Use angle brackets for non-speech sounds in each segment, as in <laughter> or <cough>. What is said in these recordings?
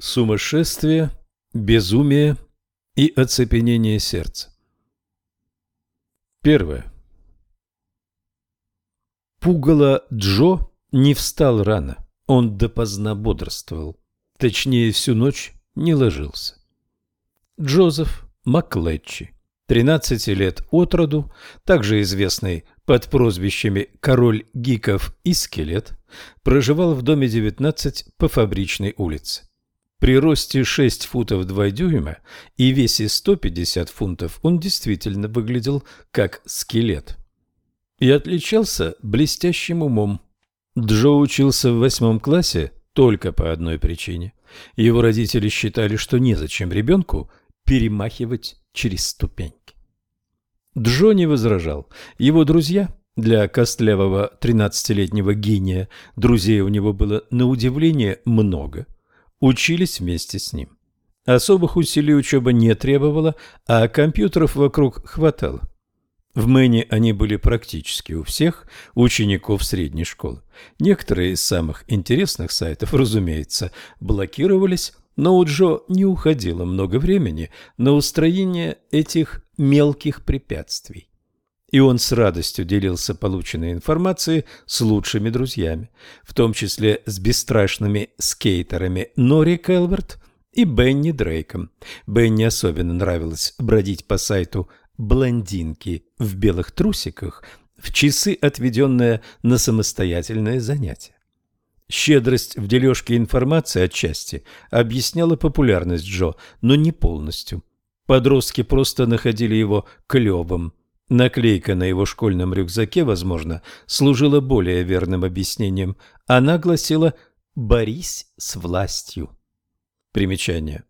Сумасшествие, безумие и оцепенение сердца. Первое. Пугало Джо не встал рано, он допоздна бодрствовал, точнее всю ночь не ложился. Джозеф Маклетчи, 13 лет от роду, также известный под прозвищами «Король гиков» и «Скелет», проживал в доме 19 по Фабричной улице. При росте 6 футов 2 дюйма и весе 150 фунтов он действительно выглядел как скелет. И отличался блестящим умом. Джо учился в восьмом классе только по одной причине. Его родители считали, что незачем ребенку перемахивать через ступеньки. Джо не возражал. Его друзья, для костлявого 13-летнего гения, друзей у него было на удивление много – учились вместе с ним. Особых усилий учеба не требовала, а компьютеров вокруг хватало. В Мэне они были практически у всех учеников средней школы. Некоторые из самых интересных сайтов, разумеется, блокировались, но у Джо не уходило много времени на устроение этих мелких препятствий и он с радостью делился полученной информацией с лучшими друзьями, в том числе с бесстрашными скейтерами Нори Келверт и Бенни Дрейком. Бенни особенно нравилось бродить по сайту «Блондинки в белых трусиках» в часы, отведенные на самостоятельное занятие. Щедрость в дележке информации отчасти объясняла популярность Джо, но не полностью. Подростки просто находили его клевым, Наклейка на его школьном рюкзаке, возможно, служила более верным объяснением. Она гласила «Борись с властью». Примечание.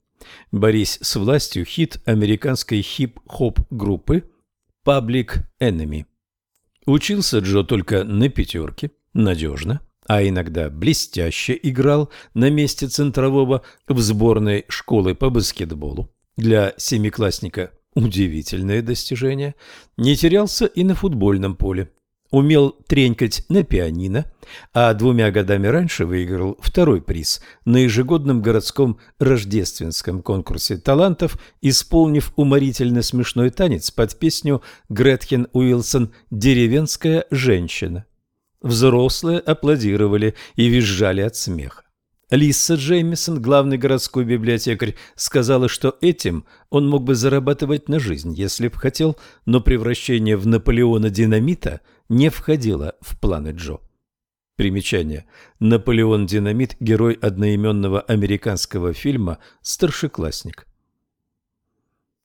«Борись с властью» – хит американской хип-хоп группы Public Enemy. Учился Джо только на пятерке, надежно, а иногда блестяще играл на месте центрового в сборной школы по баскетболу. Для семиклассника Удивительное достижение. Не терялся и на футбольном поле. Умел тренькать на пианино, а двумя годами раньше выиграл второй приз на ежегодном городском рождественском конкурсе талантов, исполнив уморительно смешной танец под песню Гретхен Уилсон «Деревенская женщина». Взрослые аплодировали и визжали от смеха. Лиса Джеймисон, главный городской библиотекарь, сказала, что этим он мог бы зарабатывать на жизнь, если б хотел, но превращение в Наполеона Динамита не входило в планы Джо. Примечание. Наполеон Динамит – герой одноименного американского фильма «Старшеклассник».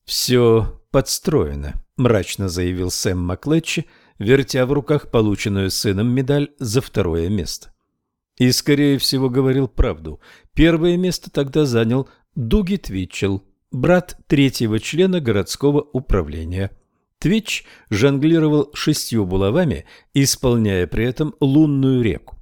«Все подстроено», – мрачно заявил Сэм Маклетчи, вертя в руках полученную сыном медаль за второе место. И, скорее всего, говорил правду. Первое место тогда занял Дуги Твитчелл, брат третьего члена городского управления. Твич жонглировал шестью булавами, исполняя при этом лунную реку.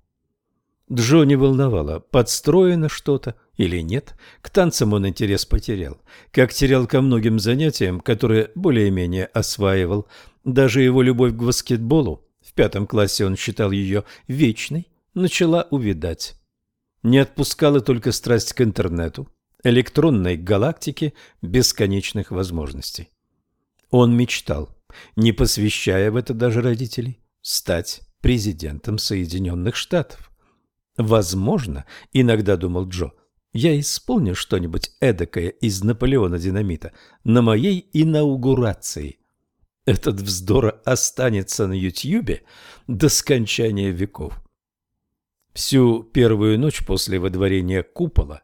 Джо не волновало, подстроено что-то или нет. К танцам он интерес потерял, как терял ко многим занятиям, которые более-менее осваивал. Даже его любовь к баскетболу, в пятом классе он считал ее вечной, начала увидать. Не отпускала только страсть к интернету, электронной галактике бесконечных возможностей. Он мечтал, не посвящая в это даже родителей, стать президентом Соединенных Штатов. Возможно, иногда думал Джо, я исполню что-нибудь эдакое из Наполеона Динамита на моей инаугурации. Этот вздор останется на Ютьюбе до скончания веков. Всю первую ночь после выдворения купола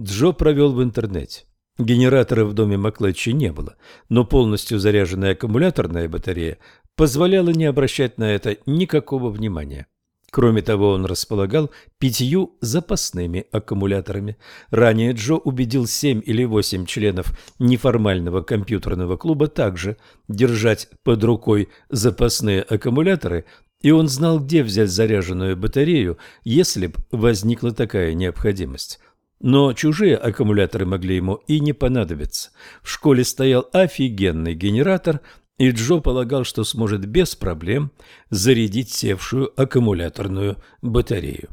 Джо провел в интернете. Генератора в доме Маклетчи не было, но полностью заряженная аккумуляторная батарея позволяла не обращать на это никакого внимания. Кроме того, он располагал пятью запасными аккумуляторами. Ранее Джо убедил семь или восемь членов неформального компьютерного клуба также держать под рукой запасные аккумуляторы и он знал, где взять заряженную батарею, если б возникла такая необходимость. Но чужие аккумуляторы могли ему и не понадобиться. В школе стоял офигенный генератор, и Джо полагал, что сможет без проблем зарядить севшую аккумуляторную батарею.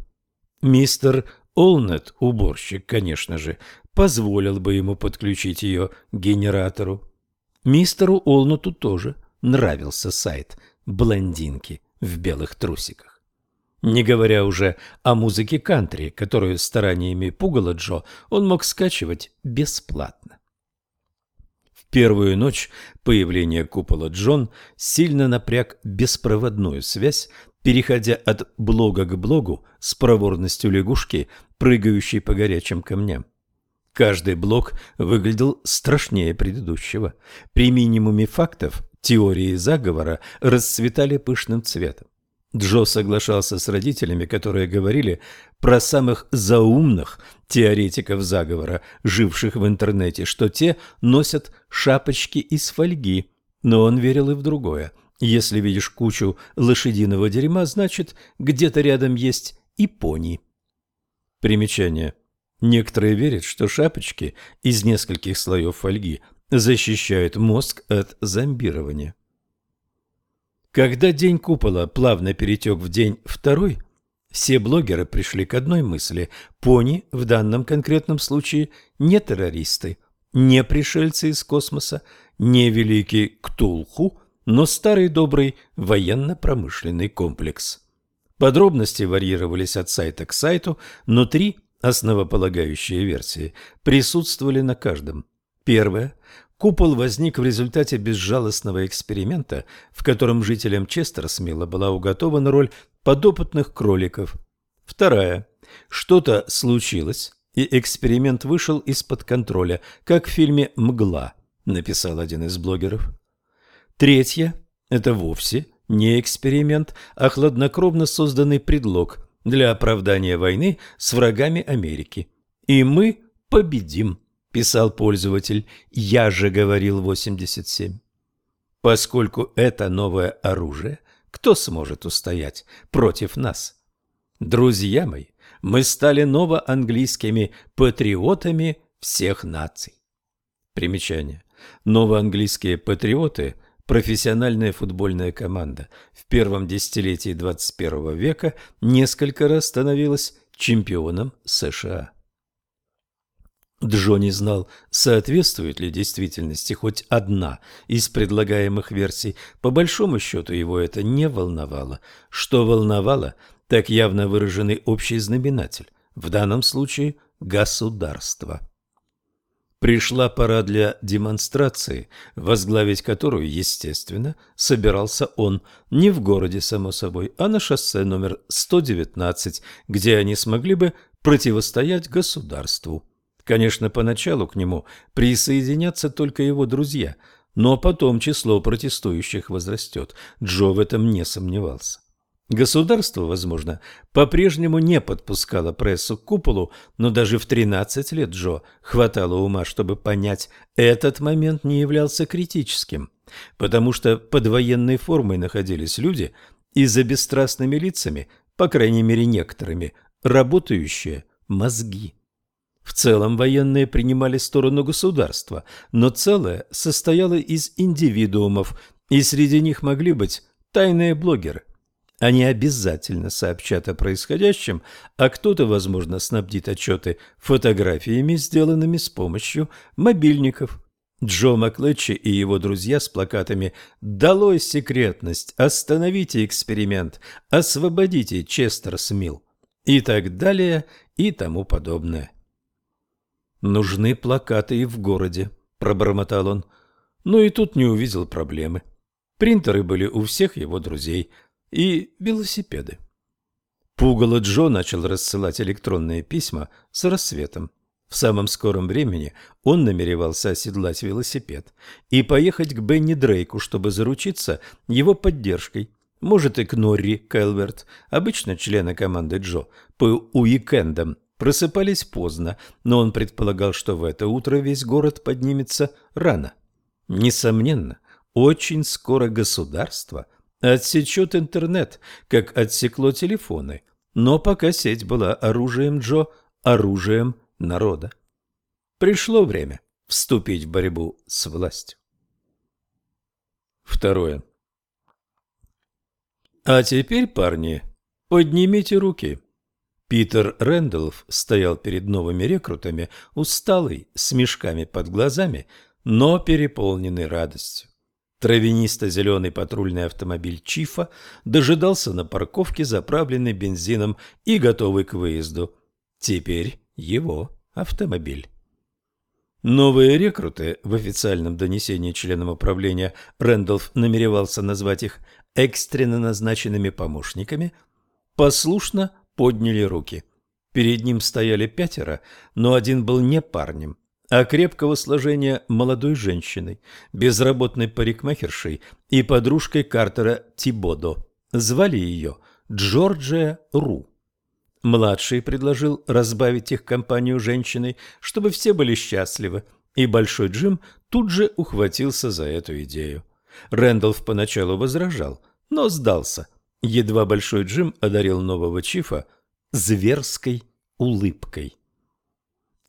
Мистер Олнет, уборщик, конечно же, позволил бы ему подключить ее к генератору. Мистеру Олнуту тоже нравился сайт «Блондинки в белых трусиках». Не говоря уже о музыке кантри, которую стараниями пугала Джо он мог скачивать бесплатно. В первую ночь появления купола Джон сильно напряг беспроводную связь, переходя от блога к блогу с проворностью лягушки, прыгающей по горячим камням. Каждый блок выглядел страшнее предыдущего. При минимуме фактов теории заговора расцветали пышным цветом. Джо соглашался с родителями, которые говорили про самых заумных теоретиков заговора, живших в интернете, что те носят шапочки из фольги. Но он верил и в другое. Если видишь кучу лошадиного дерьма, значит, где-то рядом есть и пони. Примечание. Некоторые верят, что шапочки из нескольких слоев фольги защищают мозг от зомбирования. Когда день купола плавно перетек в день второй, все блогеры пришли к одной мысли – пони в данном конкретном случае не террористы, не пришельцы из космоса, не великий Ктулху, но старый добрый военно-промышленный комплекс. Подробности варьировались от сайта к сайту, но три основополагающие версии присутствовали на каждом. Первая Купол возник в результате безжалостного эксперимента, в котором жителям Честерсмила была уготована роль подопытных кроликов. Вторая. Что-то случилось, и эксперимент вышел из-под контроля, как в фильме «Мгла», написал один из блогеров. Третья. Это вовсе не эксперимент, а хладнокровно созданный предлог для оправдания войны с врагами Америки. И мы победим писал пользователь, я же говорил 87. Поскольку это новое оружие, кто сможет устоять против нас? Друзья мои, мы стали новоанглийскими патриотами всех наций. Примечание. Новоанглийские патриоты – профессиональная футбольная команда. В первом десятилетии 21 века несколько раз становилась чемпионом США. Джо знал, соответствует ли действительности хоть одна из предлагаемых версий. По большому счету его это не волновало. Что волновало, так явно выраженный общий знаменатель, в данном случае государство. Пришла пора для демонстрации, возглавить которую, естественно, собирался он не в городе, само собой, а на шоссе номер 119, где они смогли бы противостоять государству. Конечно, поначалу к нему присоединятся только его друзья, но потом число протестующих возрастет. Джо в этом не сомневался. Государство, возможно, по-прежнему не подпускало прессу к куполу, но даже в 13 лет Джо хватало ума, чтобы понять, этот момент не являлся критическим, потому что под военной формой находились люди и за бесстрастными лицами, по крайней мере некоторыми, работающие мозги. В целом военные принимали сторону государства, но целое состояло из индивидуумов, и среди них могли быть тайные блогеры. Они обязательно сообщат о происходящем, а кто-то, возможно, снабдит отчеты фотографиями, сделанными с помощью мобильников. Джо Маклетчи и его друзья с плакатами «Долой секретность! Остановите эксперимент! Освободите Честер Смил!» и так далее и тому подобное. «Нужны плакаты и в городе», – пробормотал он. Но и тут не увидел проблемы. Принтеры были у всех его друзей и велосипеды. Пугало Джо начал рассылать электронные письма с рассветом. В самом скором времени он намеревался оседлать велосипед и поехать к Бенни Дрейку, чтобы заручиться его поддержкой. Может и к Норри Кэлверт, обычно члена команды Джо, по уикендам просыпались поздно, но он предполагал, что в это утро весь город поднимется рано. Несомненно, очень скоро государство отсечет интернет, как отсекло телефоны, но пока сеть была оружием Джо, оружием народа. Пришло время вступить в борьбу с властью. Второе. А теперь, парни, поднимите руки. Питер Рэндалф стоял перед новыми рекрутами, усталый, с мешками под глазами, но переполненный радостью. Травянисто-зеленый патрульный автомобиль Чифа дожидался на парковке, заправленный бензином и готовый к выезду. Теперь его автомобиль. Новые рекруты, в официальном донесении членам управления Рэндалф намеревался назвать их экстренно назначенными помощниками, послушно подняли руки. Перед ним стояли пятеро, но один был не парнем, а крепкого сложения молодой женщиной, безработной парикмахершей и подружкой Картера Тибодо. Звали ее Джорджия Ру. Младший предложил разбавить их компанию женщиной, чтобы все были счастливы, и Большой Джим тут же ухватился за эту идею. Рэндалф поначалу возражал, но сдался. Едва Большой Джим одарил нового чифа зверской улыбкой.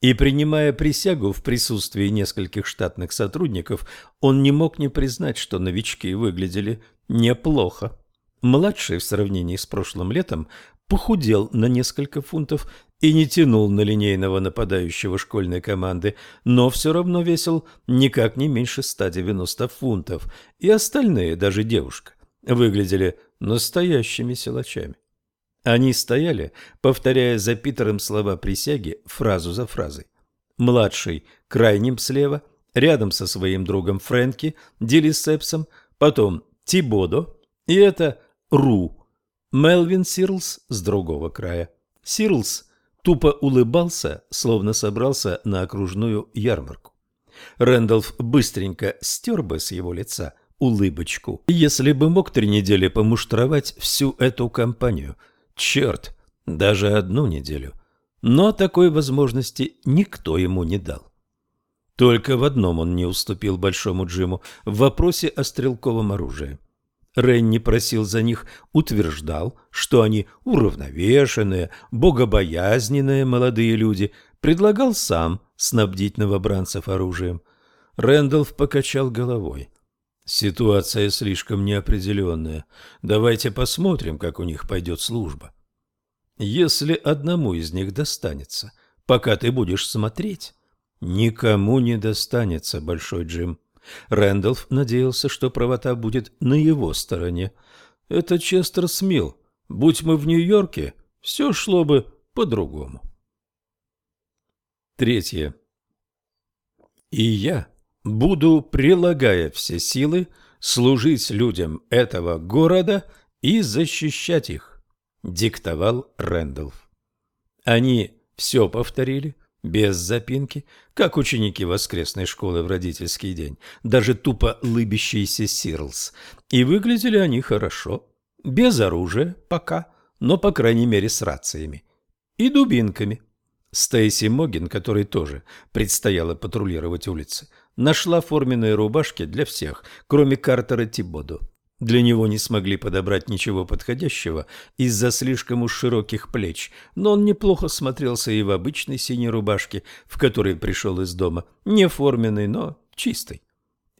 И принимая присягу в присутствии нескольких штатных сотрудников, он не мог не признать, что новички выглядели неплохо. Младший в сравнении с прошлым летом похудел на несколько фунтов и не тянул на линейного нападающего школьной команды, но все равно весил никак не меньше 190 фунтов, и остальные, даже девушка, выглядели настоящими силачами. Они стояли, повторяя за Питером слова присяги фразу за фразой. Младший крайним слева, рядом со своим другом Фрэнки, Дилисепсом, потом Тибодо, и это Ру, Мелвин Сирлс с другого края. Сирлс тупо улыбался, словно собрался на окружную ярмарку. Рэндалф быстренько стер бы с его лица улыбочку, если бы мог три недели помуштровать всю эту компанию. Черт, даже одну неделю. Но такой возможности никто ему не дал. Только в одном он не уступил Большому Джиму – в вопросе о стрелковом оружии. Ренни просил за них, утверждал, что они уравновешенные, богобоязненные молодые люди, предлагал сам снабдить новобранцев оружием. Рэндалф покачал головой. Ситуация слишком неопределенная. Давайте посмотрим, как у них пойдет служба. Если одному из них достанется, пока ты будешь смотреть, никому не достанется, Большой Джим. Рэндалф надеялся, что правота будет на его стороне. Это Честер Смил. Будь мы в Нью-Йорке, все шло бы по-другому. Третье. И я буду, прилагая все силы, служить людям этого города и защищать их, диктовал Рэндалф. Они все повторили, без запинки, как ученики воскресной школы в родительский день, даже тупо лыбящийся Сирлс. И выглядели они хорошо, без оружия пока, но, по крайней мере, с рациями и дубинками. Стейси Могин, которой тоже предстояло патрулировать улицы, нашла форменные рубашки для всех, кроме Картера Тибоду. Для него не смогли подобрать ничего подходящего из-за слишком уж широких плеч, но он неплохо смотрелся и в обычной синей рубашке, в которой пришел из дома, не форменный, но чистый.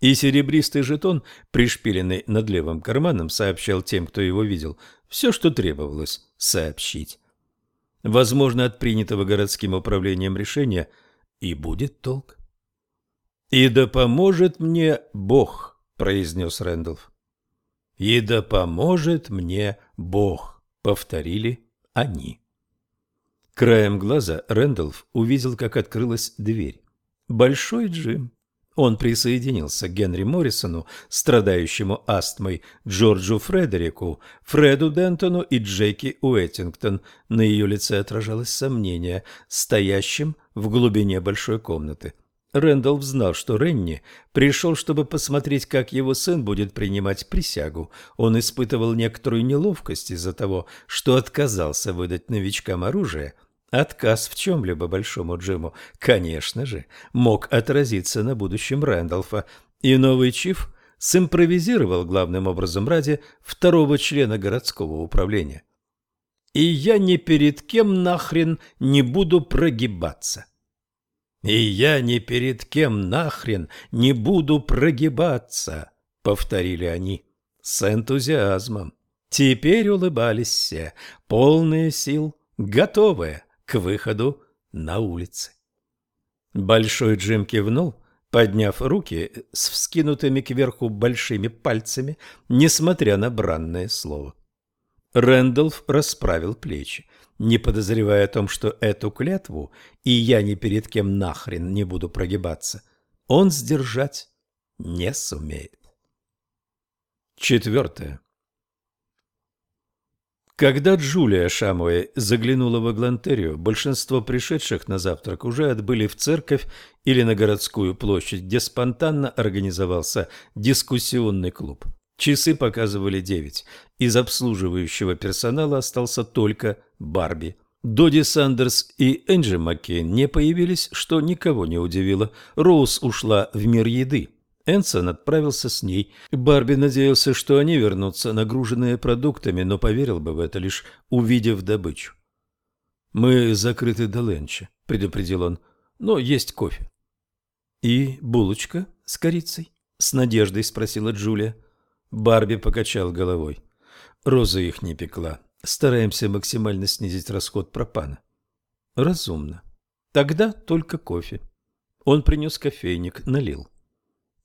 И серебристый жетон, пришпиленный над левым карманом, сообщал тем, кто его видел, все, что требовалось сообщить. Возможно, от принятого городским управлением решения и будет толк. «И да поможет мне Бог», — произнес Рэндалф. «И да поможет мне Бог», — повторили они. Краем глаза Рэндалф увидел, как открылась дверь. Большой Джим. Он присоединился к Генри Моррисону, страдающему астмой, Джорджу Фредерику, Фреду Дентону и Джеки Уэттингтон. На ее лице отражалось сомнение, стоящим в глубине большой комнаты. Рэндалф знал, что Ренни пришел, чтобы посмотреть, как его сын будет принимать присягу. Он испытывал некоторую неловкость из-за того, что отказался выдать новичкам оружие. Отказ в чем-либо Большому Джиму, конечно же, мог отразиться на будущем Рэндалфа, и новый чиф симпровизировал главным образом ради второго члена городского управления. «И я ни перед кем нахрен не буду прогибаться». И я ни перед кем нахрен не буду прогибаться, повторили они с энтузиазмом. Теперь улыбались все, полные сил готовая к выходу на улицы. Большой Джим кивнул, подняв руки с вскинутыми кверху большими пальцами, несмотря на бранное слово. Рэндалф расправил плечи, не подозревая о том, что эту клятву, и я ни перед кем нахрен не буду прогибаться, он сдержать не сумеет. Четвертое. Когда Джулия Шамуэй заглянула в Аглантерию, большинство пришедших на завтрак уже отбыли в церковь или на городскую площадь, где спонтанно организовался дискуссионный клуб. Часы показывали девять. Из обслуживающего персонала остался только Барби. Доди Сандерс и Энджи Маккейн не появились, что никого не удивило. Роуз ушла в мир еды. Энсон отправился с ней. Барби надеялся, что они вернутся, нагруженные продуктами, но поверил бы в это, лишь увидев добычу. «Мы закрыты до ленча», — предупредил он, — «но есть кофе». «И булочка с корицей?» — с надеждой спросила Джулия. Барби покачал головой. Роза их не пекла. Стараемся максимально снизить расход пропана. Разумно. Тогда только кофе. Он принес кофейник, налил.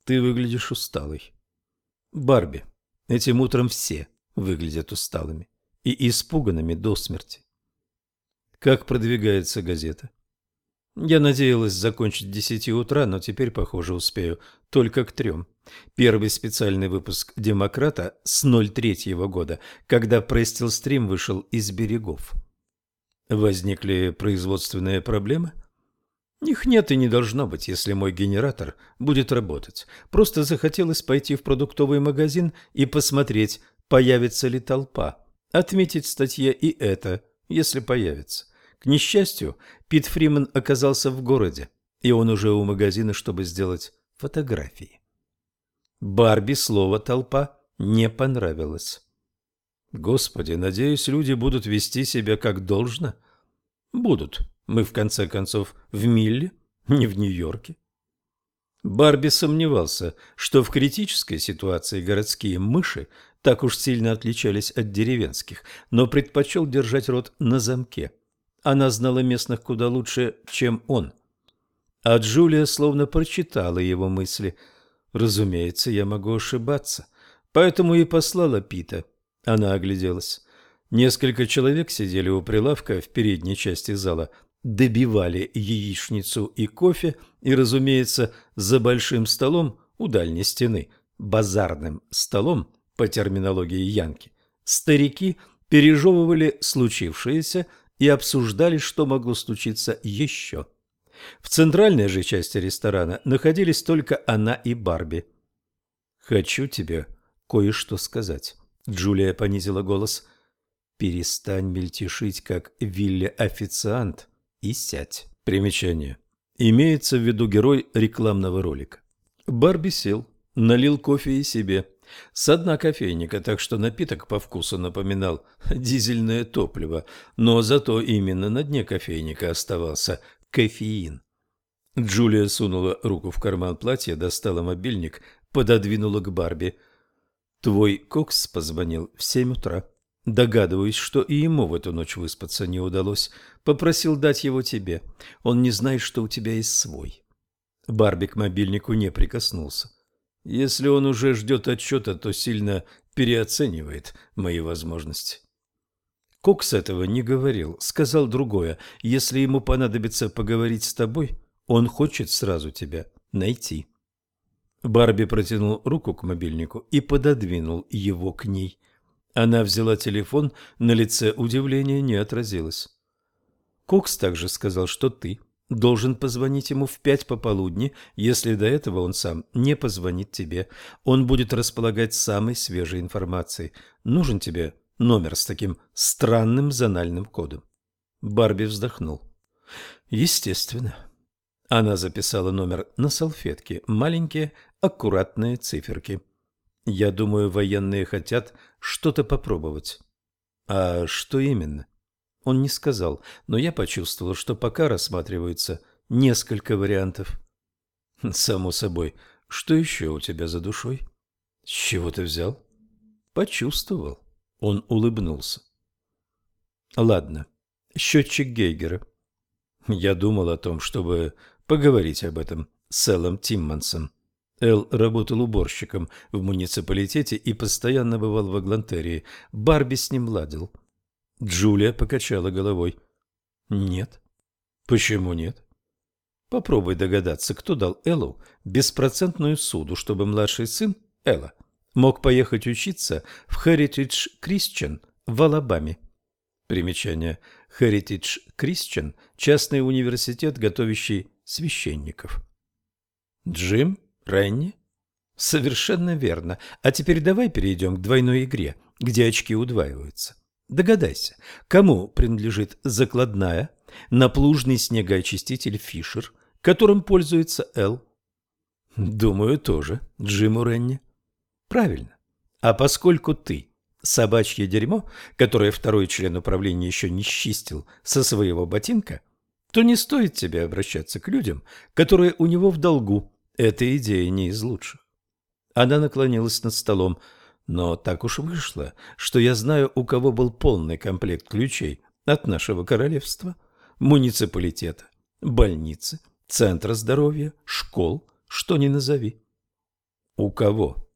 Ты выглядишь усталой. Барби, этим утром все выглядят усталыми и испуганными до смерти. Как продвигается газета? Я надеялась закончить к десяти утра, но теперь, похоже, успею только к трем. Первый специальный выпуск «Демократа» с 03-го года, когда Престилстрим вышел из берегов. Возникли производственные проблемы? Их нет и не должно быть, если мой генератор будет работать. Просто захотелось пойти в продуктовый магазин и посмотреть, появится ли толпа. Отметить в статье и это, если появится. К несчастью, Пит Фриман оказался в городе, и он уже у магазина, чтобы сделать фотографии. Барби слово «толпа» не понравилось. Господи, надеюсь, люди будут вести себя как должно. Будут. Мы, в конце концов, в Милле, не в Нью-Йорке. Барби сомневался, что в критической ситуации городские мыши так уж сильно отличались от деревенских, но предпочел держать рот на замке. Она знала местных куда лучше, чем он. А Джулия словно прочитала его мысли. Разумеется, я могу ошибаться. Поэтому и послала Пита. Она огляделась. Несколько человек сидели у прилавка в передней части зала, добивали яичницу и кофе, и, разумеется, за большим столом у дальней стены, базарным столом, по терминологии Янки, старики пережевывали случившееся и обсуждали, что могло случиться еще. В центральной же части ресторана находились только она и Барби. «Хочу тебе кое-что сказать», — Джулия понизила голос. «Перестань мельтешить, как Вилли-официант, и сядь». Примечание. Имеется в виду герой рекламного ролика. Барби сел, налил кофе и себе. С дна кофейника, так что напиток по вкусу напоминал дизельное топливо, но зато именно на дне кофейника оставался кофеин. Джулия сунула руку в карман платья, достала мобильник, пододвинула к Барби. «Твой Кокс позвонил в семь утра. Догадываюсь, что и ему в эту ночь выспаться не удалось. Попросил дать его тебе. Он не знает, что у тебя есть свой». Барби к мобильнику не прикоснулся. Если он уже ждет отчета, то сильно переоценивает мои возможности. Кокс этого не говорил, сказал другое. Если ему понадобится поговорить с тобой, он хочет сразу тебя найти. Барби протянул руку к мобильнику и пододвинул его к ней. Она взяла телефон, на лице удивления не отразилось. Кокс также сказал, что ты должен позвонить ему в пять пополудни, если до этого он сам не позвонит тебе. Он будет располагать самой свежей информацией. Нужен тебе номер с таким странным зональным кодом. Барби вздохнул. Естественно. Она записала номер на салфетке, маленькие, аккуратные циферки. Я думаю, военные хотят что-то попробовать. А что именно? Он не сказал, но я почувствовал, что пока рассматриваются несколько вариантов. Само собой. Что еще у тебя за душой? С чего ты взял? Почувствовал. Он улыбнулся. Ладно. счетчик Гейгера. Я думал о том, чтобы поговорить об этом с Эллом Тиммансом. Эл работал уборщиком в муниципалитете и постоянно бывал в Аглантерии. Барби с ним ладил. Джулия покачала головой. Нет. Почему нет? Попробуй догадаться, кто дал Эллу беспроцентную суду, чтобы младший сын Элла мог поехать учиться в Heritage Christian в Алабаме. Примечание. Heritage Christian – частный университет, готовящий священников. Джим? Ренни? Совершенно верно. А теперь давай перейдем к двойной игре, где очки удваиваются. Догадайся, кому принадлежит закладная наплужный снегоочиститель Фишер, которым пользуется Эл? Думаю, тоже Джиму Ренни. Правильно. А поскольку ты собачье дерьмо, которое второй член управления еще не счистил со своего ботинка, то не стоит тебе обращаться к людям, которые у него в долгу. Эта идея не из лучших. Она наклонилась над столом. Но так уж вышло, что я знаю, у кого был полный комплект ключей от нашего королевства, муниципалитета, больницы, центра здоровья, школ, что ни назови. У кого?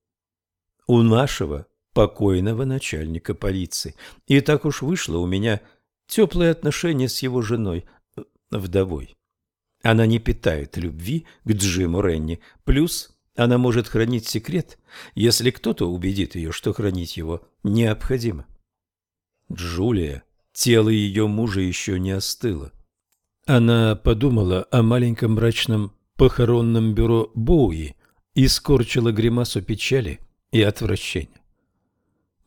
У нашего покойного начальника полиции. И так уж вышло у меня теплые отношения с его женой, э, вдовой. Она не питает любви к Джиму Ренни, плюс она может хранить секрет, если кто-то убедит ее, что хранить его необходимо. Джулия, тело ее мужа еще не остыло. Она подумала о маленьком мрачном похоронном бюро Боуи и скорчила гримасу печали и отвращения.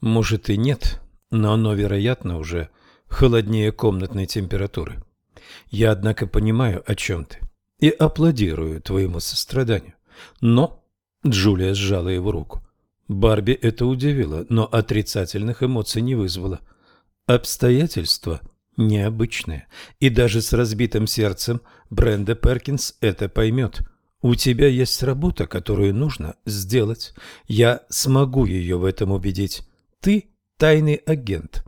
Может и нет, но оно, вероятно, уже холоднее комнатной температуры. Я, однако, понимаю, о чем ты, и аплодирую твоему состраданию. Но Джулия сжала его руку. Барби это удивило, но отрицательных эмоций не вызвало. Обстоятельства необычные, и даже с разбитым сердцем Бренда Перкинс это поймет. У тебя есть работа, которую нужно сделать. Я смогу ее в этом убедить. Ты тайный агент.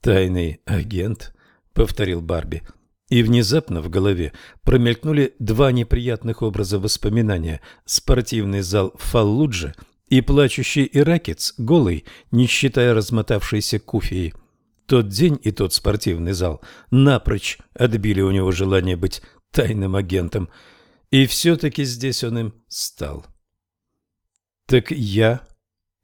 Тайный агент? — повторил Барби. И внезапно в голове промелькнули два неприятных образа воспоминания. Спортивный зал в Фаллудже и плачущий иракец, голый, не считая размотавшейся куфии. Тот день и тот спортивный зал напрочь отбили у него желание быть тайным агентом. И все-таки здесь он им стал. Так я...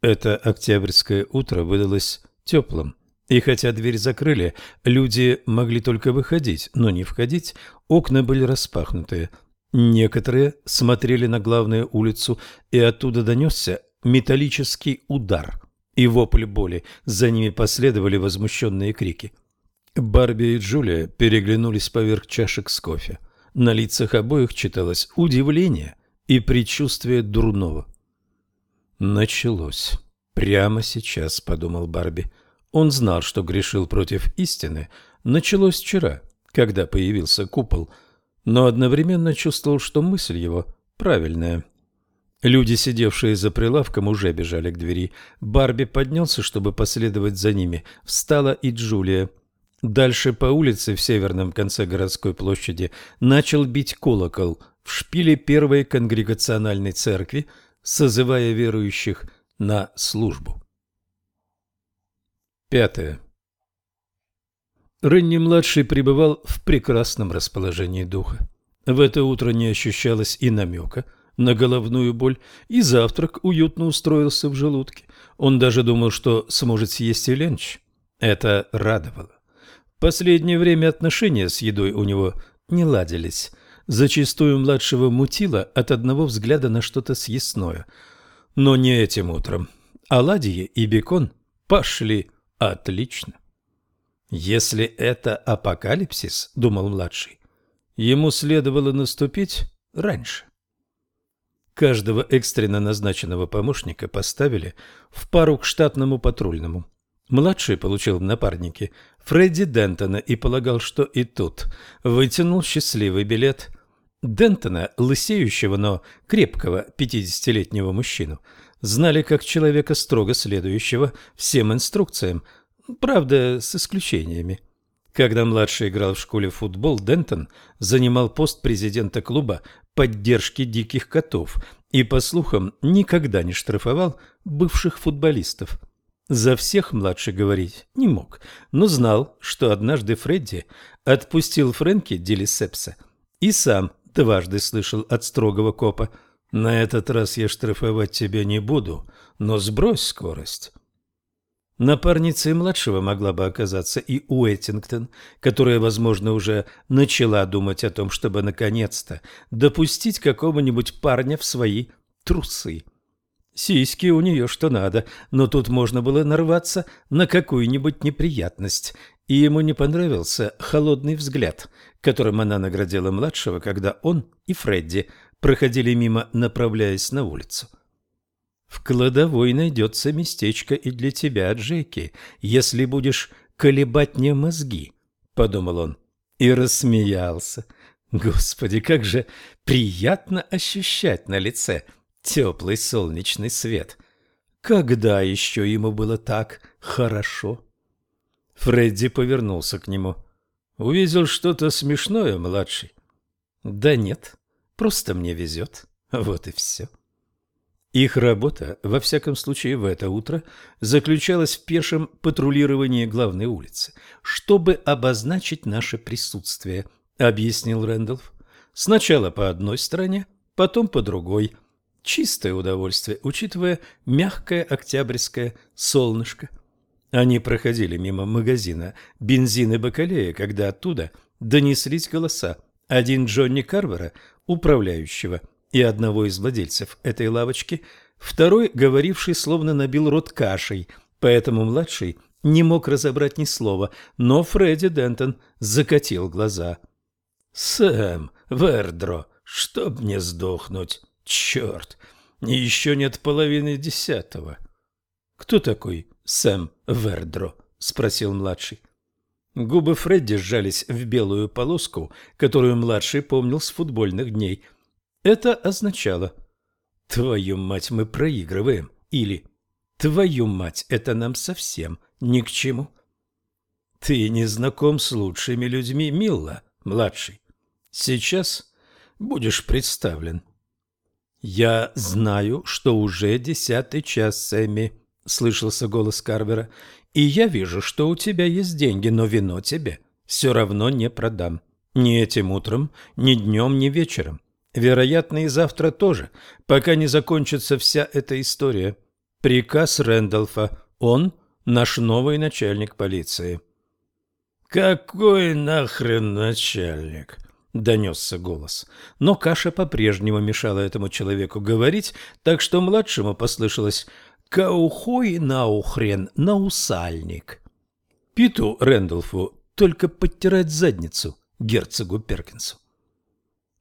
Это октябрьское утро выдалось теплым. И хотя дверь закрыли, люди могли только выходить, но не входить, окна были распахнутые. Некоторые смотрели на главную улицу, и оттуда донесся металлический удар и вопль боли. За ними последовали возмущенные крики. Барби и Джулия переглянулись поверх чашек с кофе. На лицах обоих читалось удивление и предчувствие дурного. «Началось. Прямо сейчас», — подумал Барби. Он знал, что грешил против истины. Началось вчера, когда появился купол, но одновременно чувствовал, что мысль его правильная. Люди, сидевшие за прилавком, уже бежали к двери. Барби поднялся, чтобы последовать за ними. Встала и Джулия. Дальше по улице в северном конце городской площади начал бить колокол в шпиле первой конгрегациональной церкви, созывая верующих на службу. Пятое. Ренни-младший пребывал в прекрасном расположении духа. В это утро не ощущалось и намека на головную боль, и завтрак уютно устроился в желудке. Он даже думал, что сможет съесть и ленч. Это радовало. Последнее время отношения с едой у него не ладились. Зачастую младшего мутило от одного взгляда на что-то съестное. Но не этим утром. Оладьи и бекон пошли Отлично. Если это апокалипсис, думал младший, ему следовало наступить раньше. Каждого экстренно назначенного помощника поставили в пару к штатному патрульному. Младший получил в напарнике Фредди Дентона и полагал, что и тут вытянул счастливый билет. Дентона, лысеющего, но крепкого пятидесятилетнего мужчину, знали как человека, строго следующего всем инструкциям, правда, с исключениями. Когда младший играл в школе футбол, Дентон занимал пост президента клуба поддержки диких котов и, по слухам, никогда не штрафовал бывших футболистов. За всех младший говорить не мог, но знал, что однажды Фредди отпустил Фрэнки Делисепса и сам дважды слышал от строгого копа «На этот раз я штрафовать тебя не буду, но сбрось скорость». Напарницей младшего могла бы оказаться и Уэттингтон, которая, возможно, уже начала думать о том, чтобы наконец-то допустить какого-нибудь парня в свои трусы. Сиськи у нее что надо, но тут можно было нарваться на какую-нибудь неприятность, и ему не понравился холодный взгляд, которым она наградила младшего, когда он и Фредди проходили мимо, направляясь на улицу. В кладовой найдется местечко и для тебя, Джеки, если будешь колебать мне мозги, — подумал он и рассмеялся. Господи, как же приятно ощущать на лице теплый солнечный свет. Когда еще ему было так хорошо? Фредди повернулся к нему. Увидел что-то смешное, младший? Да нет, просто мне везет. Вот и все. Их работа, во всяком случае в это утро, заключалась в пешем патрулировании главной улицы, чтобы обозначить наше присутствие, объяснил Рэндалф. Сначала по одной стороне, потом по другой. Чистое удовольствие, учитывая мягкое октябрьское солнышко. Они проходили мимо магазина бензин и бакалея, когда оттуда донеслись голоса. Один Джонни Карвера, управляющего, и одного из владельцев этой лавочки, второй, говоривший, словно набил рот кашей, поэтому младший не мог разобрать ни слова, но Фредди Дентон закатил глаза. «Сэм, Вердро, чтоб мне сдохнуть, черт, еще нет половины десятого». «Кто такой Сэм Вердро?» — спросил младший. Губы Фредди сжались в белую полоску, которую младший помнил с футбольных дней — это означало «Твою мать, мы проигрываем» или «Твою мать, это нам совсем ни к чему». Ты не знаком с лучшими людьми, Милла, младший. Сейчас будешь представлен. Я знаю, что уже десятый час, Сэмми, — слышался голос Карвера, — и я вижу, что у тебя есть деньги, но вино тебе все равно не продам. Ни этим утром, ни днем, ни вечером. Вероятно, и завтра тоже, пока не закончится вся эта история. Приказ Рэндалфа. Он наш новый начальник полиции. «Какой нахрен начальник?» — донесся голос. Но каша по-прежнему мешала этому человеку говорить, так что младшему послышалось «Каухой наухрен наусальник». Питу Рэндалфу только подтирать задницу герцогу Перкинсу.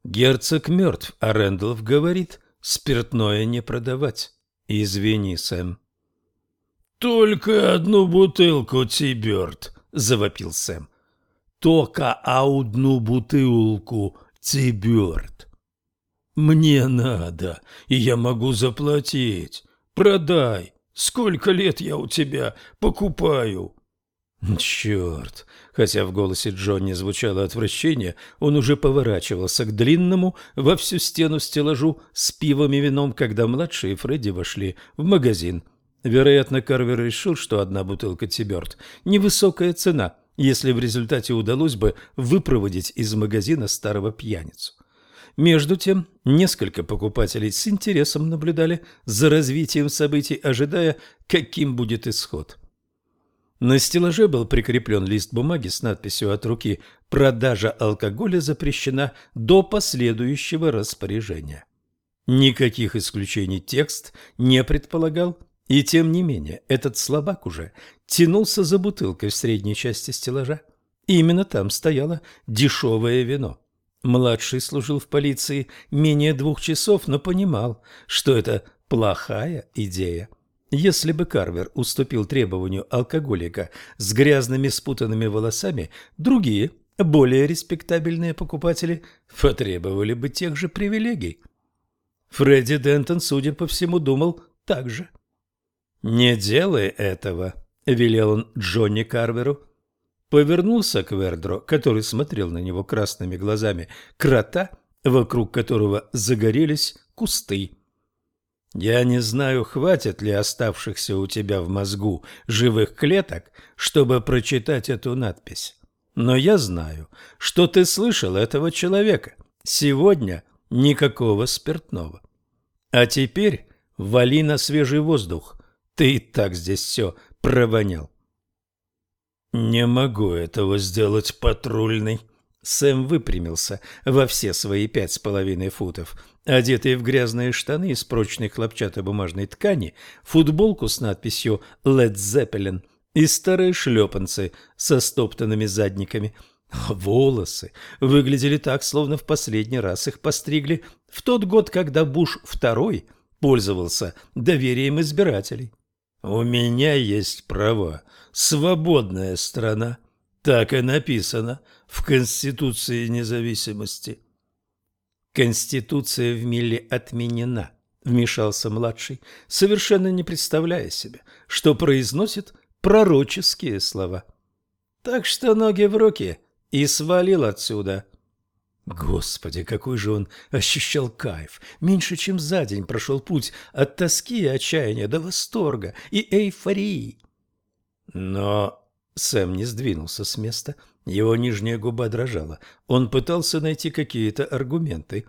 Герцог мертв, а Рэндалф говорит, спиртное не продавать. Извини, Сэм. «Только одну бутылку, Тиберт», — завопил Сэм. «Только одну бутылку, Тиберт». «Мне надо, и я могу заплатить. Продай. Сколько лет я у тебя покупаю?» «Черт!» Хотя в голосе Джонни звучало отвращение, он уже поворачивался к длинному во всю стену стеллажу с пивом и вином, когда младшие Фредди вошли в магазин. Вероятно, Карвер решил, что одна бутылка Тиберт – невысокая цена, если в результате удалось бы выпроводить из магазина старого пьяницу. Между тем, несколько покупателей с интересом наблюдали за развитием событий, ожидая, каким будет исход – на стеллаже был прикреплен лист бумаги с надписью от руки «Продажа алкоголя запрещена до последующего распоряжения». Никаких исключений текст не предполагал, и тем не менее этот слабак уже тянулся за бутылкой в средней части стеллажа. Именно там стояло дешевое вино. Младший служил в полиции менее двух часов, но понимал, что это плохая идея. Если бы Карвер уступил требованию алкоголика с грязными спутанными волосами, другие, более респектабельные покупатели потребовали бы тех же привилегий. Фредди Дентон, судя по всему, думал так же. «Не делай этого», — велел он Джонни Карверу. Повернулся к Вердро, который смотрел на него красными глазами крота, вокруг которого загорелись кусты. Я не знаю, хватит ли оставшихся у тебя в мозгу живых клеток, чтобы прочитать эту надпись. Но я знаю, что ты слышал этого человека. Сегодня никакого спиртного. А теперь вали на свежий воздух. Ты и так здесь все провонял. Не могу этого сделать, патрульный. Сэм выпрямился во все свои пять с половиной футов, одетый в грязные штаны из прочной хлопчатобумажной ткани, футболку с надписью «Led Zeppelin» и старые шлепанцы со стоптанными задниками. волосы выглядели так, словно в последний раз их постригли в тот год, когда Буш II пользовался доверием избирателей. «У меня есть права. Свободная страна. Так и написано в Конституции независимости. Конституция в Милле отменена, вмешался младший, совершенно не представляя себе, что произносит пророческие слова. Так что ноги в руки и свалил отсюда. Господи, какой же он ощущал кайф! Меньше чем за день прошел путь от тоски и отчаяния до восторга и эйфории. Но Сэм не сдвинулся с места, его нижняя губа дрожала. Он пытался найти какие-то аргументы.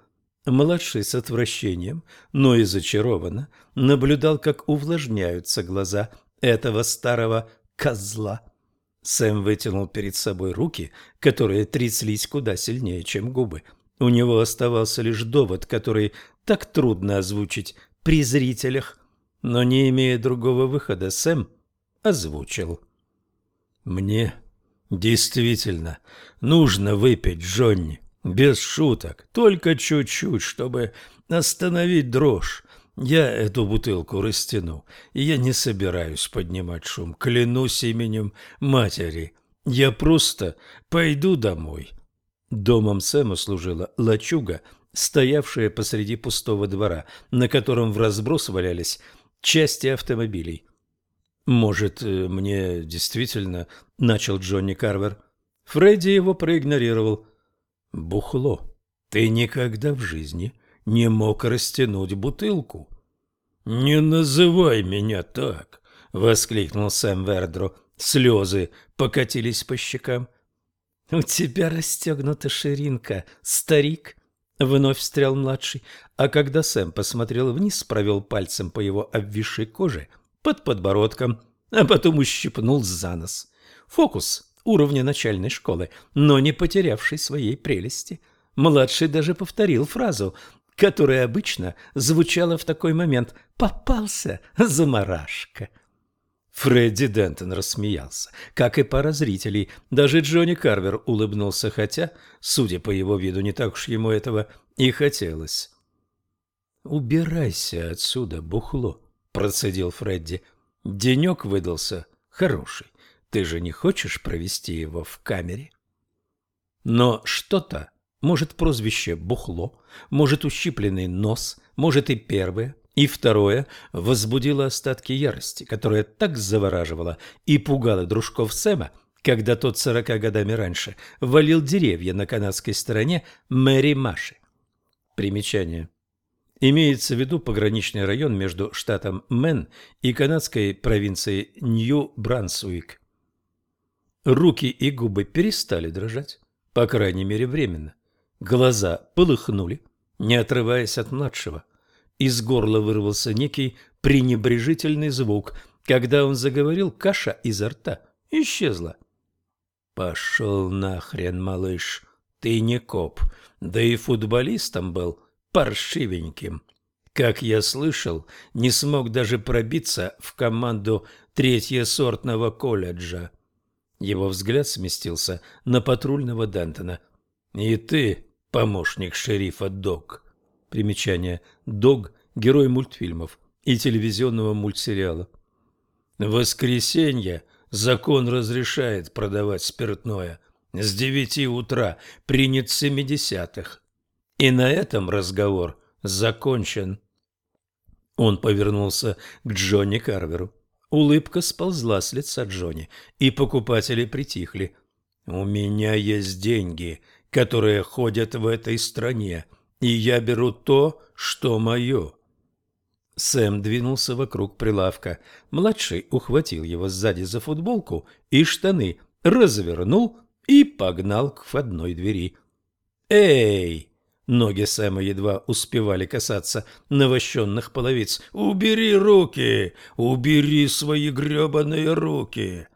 Младший с отвращением, но и зачарованно, наблюдал, как увлажняются глаза этого старого козла. Сэм вытянул перед собой руки, которые тряслись куда сильнее, чем губы. У него оставался лишь довод, который так трудно озвучить при зрителях. Но не имея другого выхода, Сэм озвучил. «Мне действительно нужно выпить, Джонни, без шуток, только чуть-чуть, чтобы остановить дрожь. Я эту бутылку растяну, и я не собираюсь поднимать шум, клянусь именем матери. Я просто пойду домой». Домом Сэма служила лачуга, стоявшая посреди пустого двора, на котором в разброс валялись части автомобилей. «Может, э, мне действительно...» — начал Джонни Карвер. Фредди его проигнорировал. «Бухло. Ты никогда в жизни не мог растянуть бутылку». «Не называй меня так!» — воскликнул Сэм Вердро. Слезы покатились по щекам. «У тебя расстегнута ширинка, старик!» — вновь встрял младший. А когда Сэм посмотрел вниз, провел пальцем по его обвисшей коже, под подбородком, а потом ущипнул за нос. Фокус уровня начальной школы, но не потерявший своей прелести. Младший даже повторил фразу, которая обычно звучала в такой момент «попался, заморашка». Фредди Дентон рассмеялся, как и пара зрителей. Даже Джонни Карвер улыбнулся, хотя, судя по его виду, не так уж ему этого и хотелось. «Убирайся отсюда, бухло», — процедил Фредди. Денек выдался хороший. Ты же не хочешь провести его в камере? Но что-то, может прозвище «бухло», может ущипленный нос, может и первое, и второе возбудило остатки ярости, которая так завораживала и пугала дружков Сэма, когда тот сорока годами раньше валил деревья на канадской стороне Мэри Маши. Примечание. Имеется в виду пограничный район между штатом Мэн и канадской провинцией Нью-Брансуик. Руки и губы перестали дрожать, по крайней мере временно. Глаза полыхнули, не отрываясь от младшего. Из горла вырвался некий пренебрежительный звук. Когда он заговорил, каша изо рта исчезла. «Пошел нахрен, малыш, ты не коп, да и футболистом был» паршивеньким. Как я слышал, не смог даже пробиться в команду третьесортного колледжа. Его взгляд сместился на патрульного Дентона. «И ты, помощник шерифа Дог». Примечание. Дог – герой мультфильмов и телевизионного мультсериала. Воскресенье закон разрешает продавать спиртное. С девяти утра принят семидесятых. И на этом разговор закончен. Он повернулся к Джонни Карверу. Улыбка сползла с лица Джонни, и покупатели притихли. У меня есть деньги, которые ходят в этой стране, и я беру то, что мое. Сэм двинулся вокруг прилавка. Младший ухватил его сзади за футболку и штаны, развернул и погнал к входной двери. «Эй!» Ноги Сэма едва успевали касаться навощенных половиц. «Убери руки! Убери свои гребаные руки!»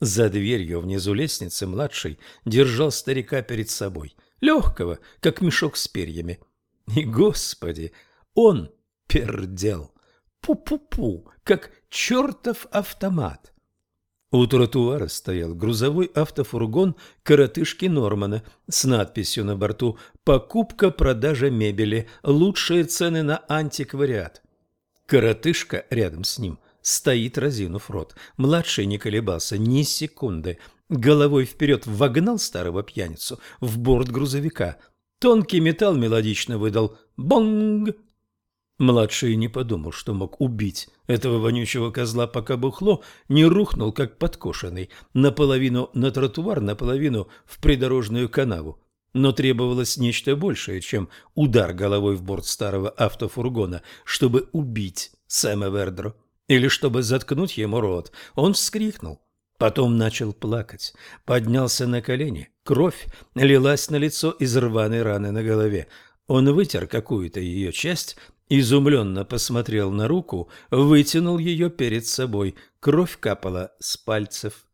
За дверью внизу лестницы младший держал старика перед собой, легкого, как мешок с перьями. И, господи, он пердел. Пу-пу-пу, как чертов автомат. У тротуара стоял грузовой автофургон коротышки Нормана с надписью на борту «Покупка-продажа мебели. Лучшие цены на антиквариат». Коротышка рядом с ним стоит, разинув рот. Младший не колебался ни секунды. Головой вперед вогнал старого пьяницу в борт грузовика. Тонкий металл мелодично выдал «бонг». Младший не подумал, что мог убить этого вонючего козла, пока бухло не рухнул, как подкошенный, наполовину на тротуар, наполовину в придорожную канаву. Но требовалось нечто большее, чем удар головой в борт старого автофургона, чтобы убить Сэма Вердро или чтобы заткнуть ему рот. Он вскрикнул, потом начал плакать, поднялся на колени, кровь лилась на лицо из рваной раны на голове. Он вытер какую-то ее часть Изумленно посмотрел на руку, вытянул ее перед собой. Кровь капала с пальцев.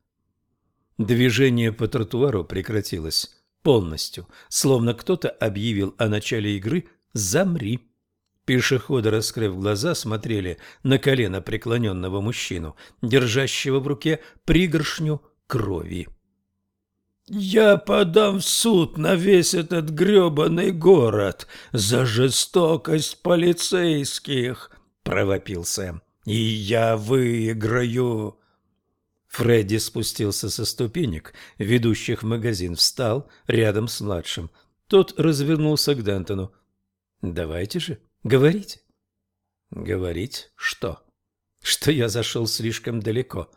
Движение по тротуару прекратилось полностью, словно кто-то объявил о начале игры «Замри». Пешеходы, раскрыв глаза, смотрели на колено преклоненного мужчину, держащего в руке пригоршню крови. Я подам в суд на весь этот грёбаный город за жестокость полицейских, провопил Сэм. И я выиграю. Фредди спустился со ступенек, ведущих в магазин, встал рядом с младшим. Тот развернулся к Дентону. «Давайте же, говорите». «Говорить что?» «Что я зашел слишком далеко».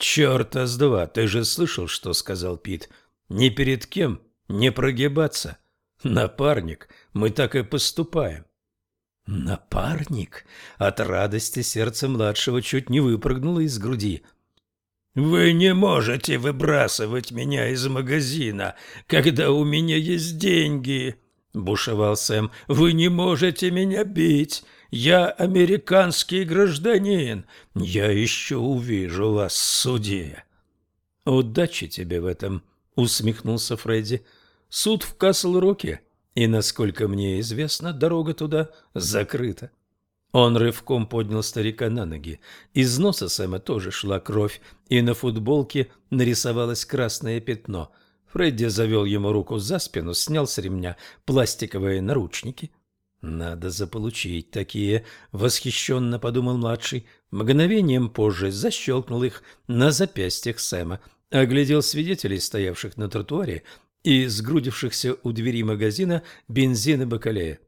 «Черта с два! Ты же слышал, что сказал Пит? Ни перед кем не прогибаться. Напарник, мы так и поступаем». «Напарник?» От радости сердце младшего чуть не выпрыгнуло из груди. «Вы не можете выбрасывать меня из магазина, когда у меня есть деньги!» — бушевал Сэм. «Вы не можете меня бить! Я американский гражданин. Я еще увижу вас в суде. Удачи тебе в этом, усмехнулся Фредди. Суд в Касл-Роке, и, насколько мне известно, дорога туда закрыта. Он рывком поднял старика на ноги. Из носа Сэма тоже шла кровь, и на футболке нарисовалось красное пятно. Фредди завел ему руку за спину, снял с ремня пластиковые наручники, «Надо заполучить такие», — восхищенно подумал младший. Мгновением позже защелкнул их на запястьях Сэма, оглядел свидетелей, стоявших на тротуаре и сгрудившихся у двери магазина бензина Бакалея.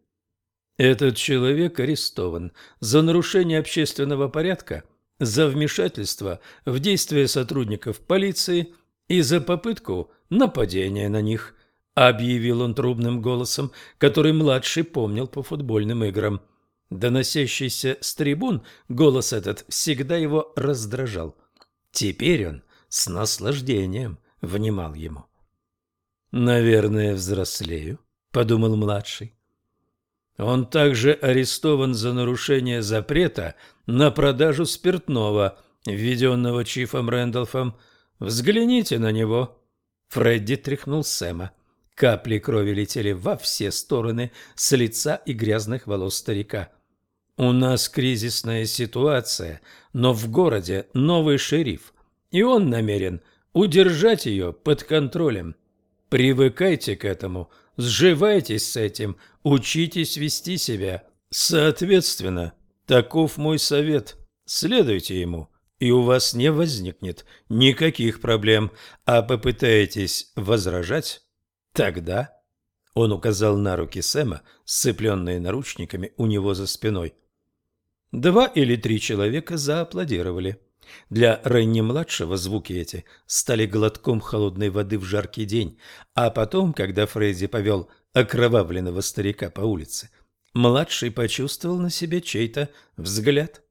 «Этот человек арестован за нарушение общественного порядка, за вмешательство в действия сотрудников полиции и за попытку нападения на них». — объявил он трубным голосом, который младший помнил по футбольным играм. Доносящийся с трибун голос этот всегда его раздражал. Теперь он с наслаждением внимал ему. «Наверное, взрослею», — подумал младший. Он также арестован за нарушение запрета на продажу спиртного, введенного Чифом Рэндалфом. Взгляните на него. Фредди тряхнул Сэма. Капли крови летели во все стороны с лица и грязных волос старика. «У нас кризисная ситуация, но в городе новый шериф, и он намерен удержать ее под контролем. Привыкайте к этому, сживайтесь с этим, учитесь вести себя. Соответственно, таков мой совет. Следуйте ему, и у вас не возникнет никаких проблем, а попытаетесь возражать, Тогда он указал на руки Сэма, сцепленные наручниками у него за спиной. Два или три человека зааплодировали. Для Ренни-младшего звуки эти стали глотком холодной воды в жаркий день, а потом, когда Фредди повел окровавленного старика по улице, младший почувствовал на себе чей-то взгляд.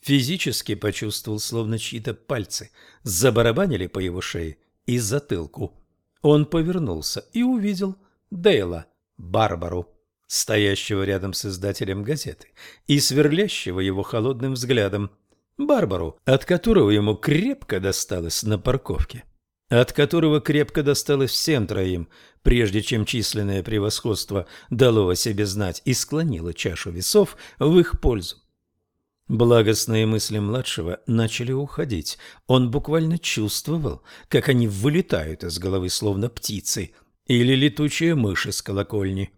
Физически почувствовал, словно чьи-то пальцы забарабанили по его шее и затылку. Он повернулся и увидел Дейла, Барбару, стоящего рядом с издателем газеты и сверлящего его холодным взглядом. Барбару, от которого ему крепко досталось на парковке, от которого крепко досталось всем троим, прежде чем численное превосходство дало о себе знать и склонило чашу весов в их пользу. Благостные мысли младшего начали уходить. Он буквально чувствовал, как они вылетают из головы, словно птицы или летучие мыши с колокольни.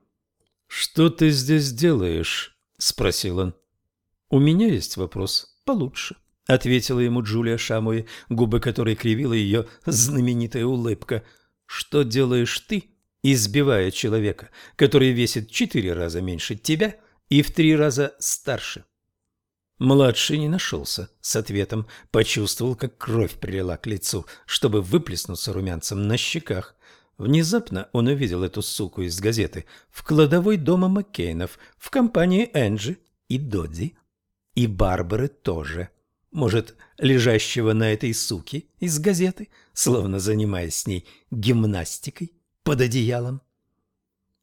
«Что ты здесь делаешь?» – спросил он. «У меня есть вопрос получше», – ответила ему Джулия Шамуи, губы которой кривила ее знаменитая улыбка. «Что делаешь ты, избивая человека, который весит четыре раза меньше тебя и в три раза старше?» Младший не нашелся с ответом, почувствовал, как кровь прилила к лицу, чтобы выплеснуться румянцем на щеках. Внезапно он увидел эту суку из газеты в кладовой дома Маккейнов в компании Энджи и Додди. И Барбары тоже. Может, лежащего на этой суке из газеты, словно занимаясь с ней гимнастикой под одеялом.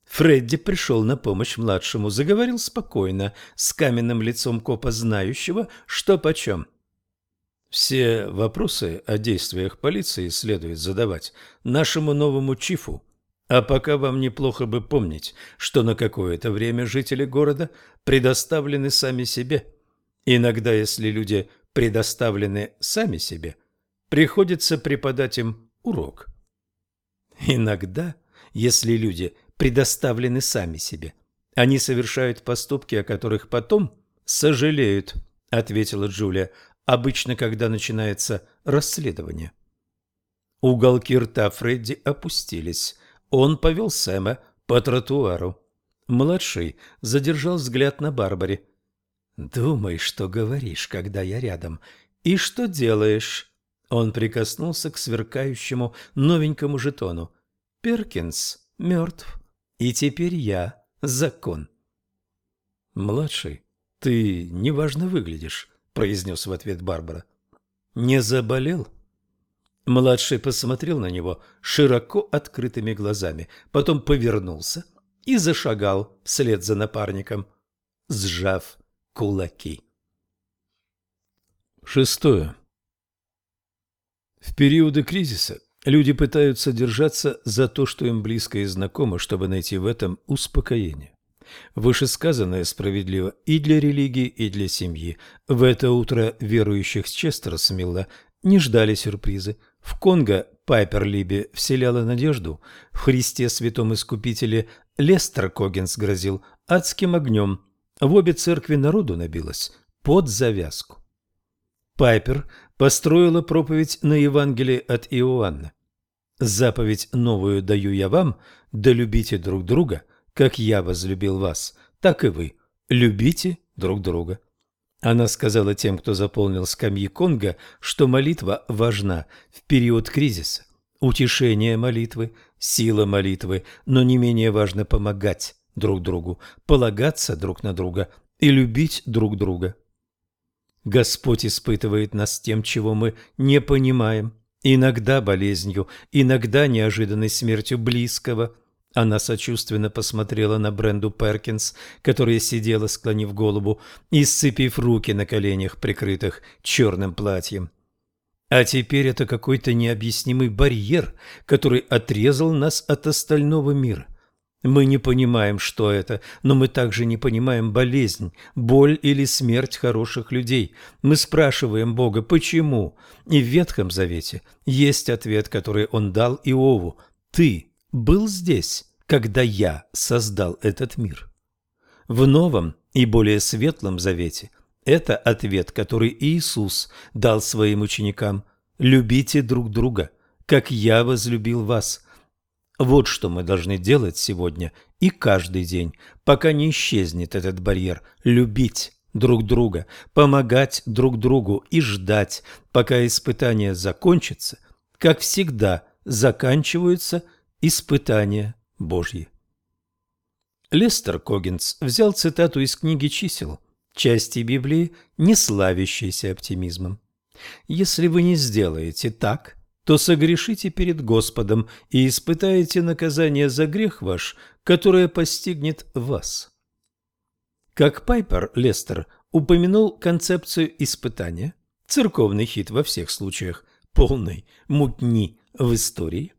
Фредди пришел на помощь младшему, заговорил спокойно, с каменным лицом копа, знающего, что почем. Все вопросы о действиях полиции следует задавать нашему новому чифу. А пока вам неплохо бы помнить, что на какое-то время жители города предоставлены сами себе. Иногда, если люди предоставлены сами себе, приходится преподать им урок. Иногда, если люди предоставлены сами себе. Они совершают поступки, о которых потом сожалеют, ответила Джулия, обычно, когда начинается расследование. Уголки рта Фредди опустились. Он повел Сэма по тротуару. Младший задержал взгляд на Барбаре. «Думай, что говоришь, когда я рядом, и что делаешь?» Он прикоснулся к сверкающему новенькому жетону. «Перкинс мертв». И теперь я закон. Младший, ты неважно выглядишь, произнес в ответ Барбара. Не заболел? Младший посмотрел на него широко открытыми глазами, потом повернулся и зашагал вслед за напарником, сжав кулаки. Шестое. В периоды кризиса Люди пытаются держаться за то, что им близко и знакомо, чтобы найти в этом успокоение. Вышесказанное справедливо и для религии, и для семьи. В это утро верующих с Честерсмилла не ждали сюрпризы. В Конго Пайпер Либи вселяла надежду. В Христе Святом Искупителе Лестер Когенс грозил адским огнем. В обе церкви народу набилось под завязку. Пайпер построила проповедь на Евангелие от Иоанна. Заповедь новую даю я вам, да любите друг друга, как я возлюбил вас, так и вы любите друг друга. Она сказала тем, кто заполнил скамьи Конго, что молитва важна в период кризиса. Утешение молитвы, сила молитвы, но не менее важно помогать друг другу, полагаться друг на друга и любить друг друга. Господь испытывает нас тем, чего мы не понимаем – Иногда болезнью, иногда неожиданной смертью близкого. Она сочувственно посмотрела на Бренду Перкинс, которая сидела, склонив голову и сцепив руки на коленях, прикрытых черным платьем. А теперь это какой-то необъяснимый барьер, который отрезал нас от остального мира. Мы не понимаем, что это, но мы также не понимаем болезнь, боль или смерть хороших людей. Мы спрашиваем Бога, почему? И в Ветхом Завете есть ответ, который Он дал Иову. «Ты был здесь, когда я создал этот мир». В Новом и более светлом Завете это ответ, который Иисус дал своим ученикам. «Любите друг друга, как я возлюбил вас». Вот что мы должны делать сегодня и каждый день, пока не исчезнет этот барьер – любить друг друга, помогать друг другу и ждать, пока испытание закончится, как всегда заканчиваются испытания Божьи. Лестер Когинс взял цитату из книги чисел, части Библии, не славящейся оптимизмом. «Если вы не сделаете так, то согрешите перед Господом и испытаете наказание за грех ваш, которое постигнет вас». Как Пайпер Лестер упомянул концепцию испытания, церковный хит во всех случаях полной мутни в истории,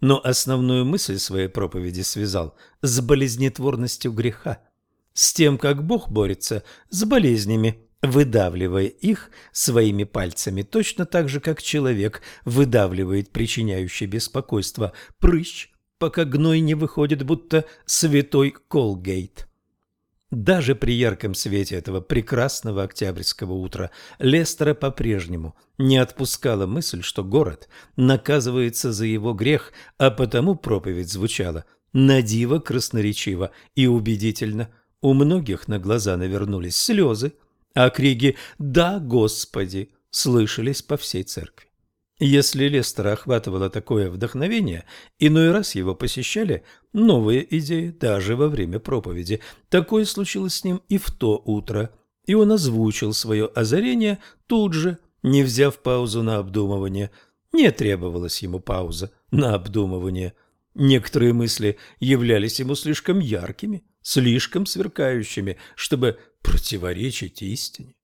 но основную мысль своей проповеди связал с болезнетворностью греха, с тем, как Бог борется с болезнями, выдавливая их своими пальцами, точно так же, как человек выдавливает причиняющий беспокойство прыщ, пока гной не выходит, будто святой Колгейт. Даже при ярком свете этого прекрасного октябрьского утра Лестера по-прежнему не отпускала мысль, что город наказывается за его грех, а потому проповедь звучала надиво красноречиво и убедительно. У многих на глаза навернулись слезы, а крики «Да, Господи!» слышались по всей церкви. Если Лестера охватывало такое вдохновение, иной раз его посещали новые идеи даже во время проповеди. Такое случилось с ним и в то утро, и он озвучил свое озарение тут же, не взяв паузу на обдумывание. Не требовалась ему пауза на обдумывание. Некоторые мысли являлись ему слишком яркими, слишком сверкающими, чтобы противоречить истине.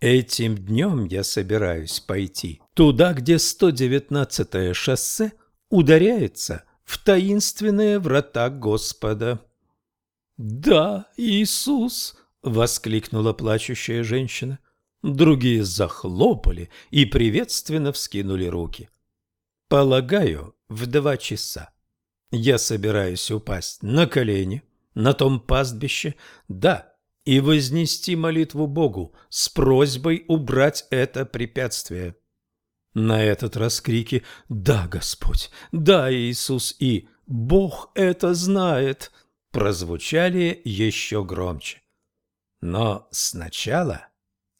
Этим днем я собираюсь пойти туда, где 119-е шоссе ударяется в таинственные врата Господа. «Да, Иисус!» — воскликнула плачущая женщина. Другие захлопали и приветственно вскинули руки. «Полагаю, в два часа. Я собираюсь упасть на колени на том пастбище, да, и вознести молитву Богу с просьбой убрать это препятствие. На этот раз крики «Да, Господь! Да, Иисус!» и «Бог это знает!» прозвучали еще громче. Но сначала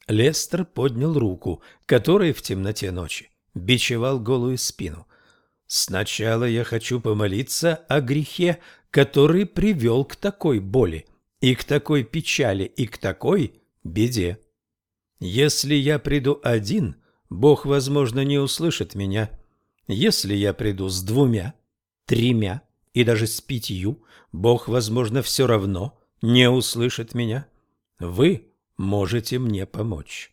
Лестер поднял руку, которой в темноте ночи бичевал голую спину. «Сначала я хочу помолиться о грехе, который привел к такой боли и к такой печали, и к такой беде. Если я приду один, Бог, возможно, не услышит меня. Если я приду с двумя, тремя и даже с пятью, Бог, возможно, все равно не услышит меня. Вы можете мне помочь.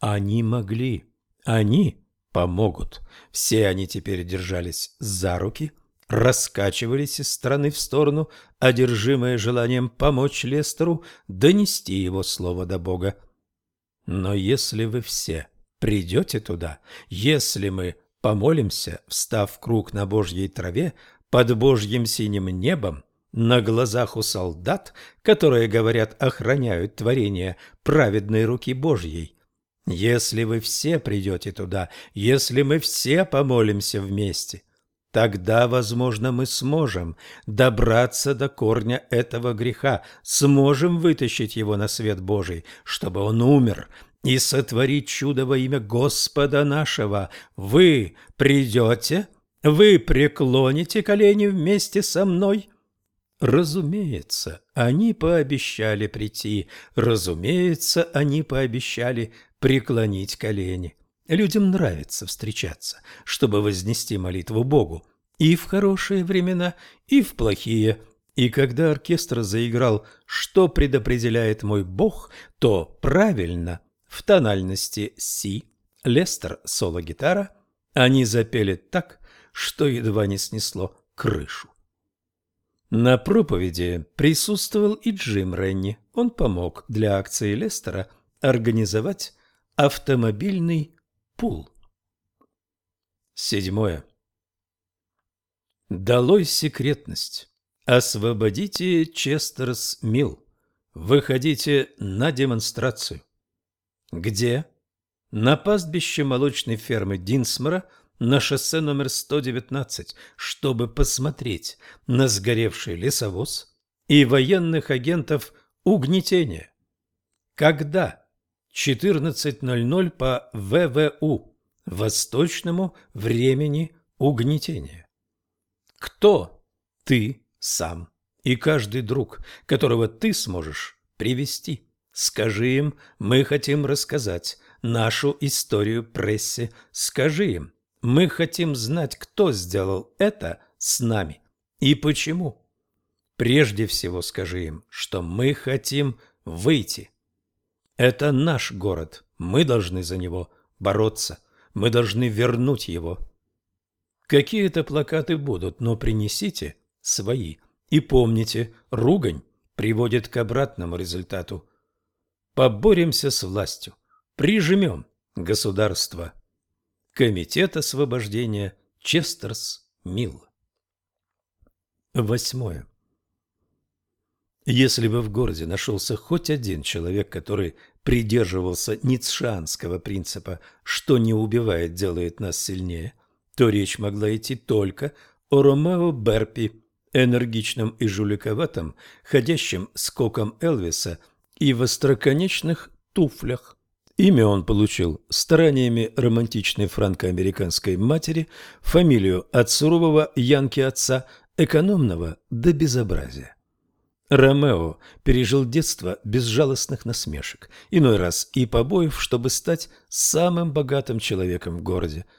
Они могли, они помогут. Все они теперь держались за руки – раскачивались из стороны в сторону, одержимые желанием помочь Лестеру донести его слово до Бога. Но если вы все придете туда, если мы помолимся, встав круг на Божьей траве, под Божьим синим небом, на глазах у солдат, которые, говорят, охраняют творение праведной руки Божьей, если вы все придете туда, если мы все помолимся вместе, Тогда, возможно, мы сможем добраться до корня этого греха, сможем вытащить его на свет Божий, чтобы он умер, и сотворить чудо во имя Господа нашего. Вы придете? Вы преклоните колени вместе со мной?» Разумеется, они пообещали прийти, разумеется, они пообещали преклонить колени. Людям нравится встречаться, чтобы вознести молитву Богу и в хорошие времена, и в плохие. И когда оркестр заиграл «Что предопределяет мой Бог», то правильно, в тональности си, Лестер соло-гитара, они запели так, что едва не снесло крышу. На проповеди присутствовал и Джим Ренни. Он помог для акции Лестера организовать автомобильный пул. Седьмое. Долой секретность. Освободите Честерс Милл. Выходите на демонстрацию. Где? На пастбище молочной фермы Динсмора на шоссе номер 119, чтобы посмотреть на сгоревший лесовоз и военных агентов угнетения. Когда? 14.00 по ВВУ, Восточному времени угнетения. Кто? Ты сам и каждый друг, которого ты сможешь привести. Скажи им, мы хотим рассказать нашу историю прессе. Скажи им, мы хотим знать, кто сделал это с нами и почему. Прежде всего скажи им, что мы хотим выйти. Это наш город, мы должны за него бороться, мы должны вернуть его. Какие-то плакаты будут, но принесите свои. И помните, ругань приводит к обратному результату. Поборемся с властью, прижмем государство. Комитет освобождения Честерс Милл. Восьмое. Если бы в городе нашелся хоть один человек, который придерживался ницшанского принципа «что не убивает, делает нас сильнее», то речь могла идти только о Ромео Берпи, энергичном и жуликоватом, ходящем скоком Элвиса и в остроконечных туфлях. Имя он получил стараниями романтичной франко-американской матери, фамилию от сурового янки отца, экономного до безобразия. Ромео пережил детство безжалостных насмешек, иной раз и побоев, чтобы стать самым богатым человеком в городе –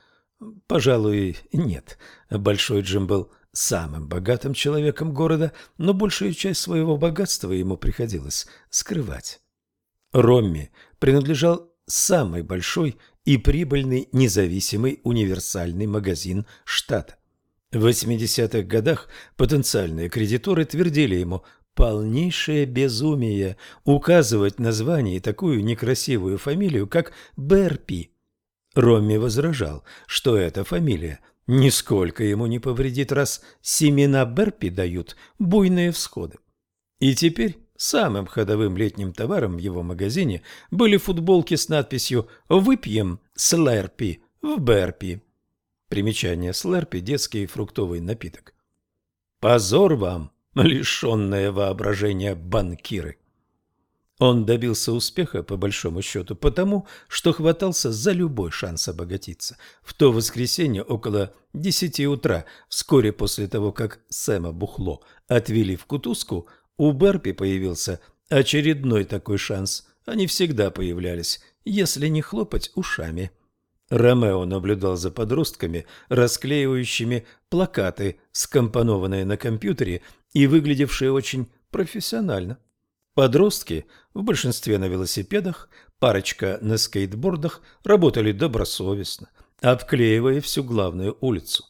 Пожалуй, нет. Большой Джим был самым богатым человеком города, но большую часть своего богатства ему приходилось скрывать. Ромми принадлежал самый большой и прибыльный независимый универсальный магазин штата. В 80-х годах потенциальные кредиторы твердили ему полнейшее безумие указывать название такую некрасивую фамилию, как Берпи. Ромми возражал, что эта фамилия нисколько ему не повредит, раз семена Берпи дают буйные всходы. И теперь самым ходовым летним товаром в его магазине были футболки с надписью «Выпьем слерпи в Берпи». Примечание слерпи – детский фруктовый напиток. Позор вам, лишенное воображения банкиры! Он добился успеха, по большому счету, потому, что хватался за любой шанс обогатиться. В то воскресенье около десяти утра, вскоре после того, как Сэма Бухло отвели в кутузку, у Берпи появился очередной такой шанс. Они всегда появлялись, если не хлопать ушами. Ромео наблюдал за подростками, расклеивающими плакаты, скомпонованные на компьютере и выглядевшие очень профессионально. Подростки, в большинстве на велосипедах, парочка на скейтбордах, работали добросовестно, обклеивая всю главную улицу.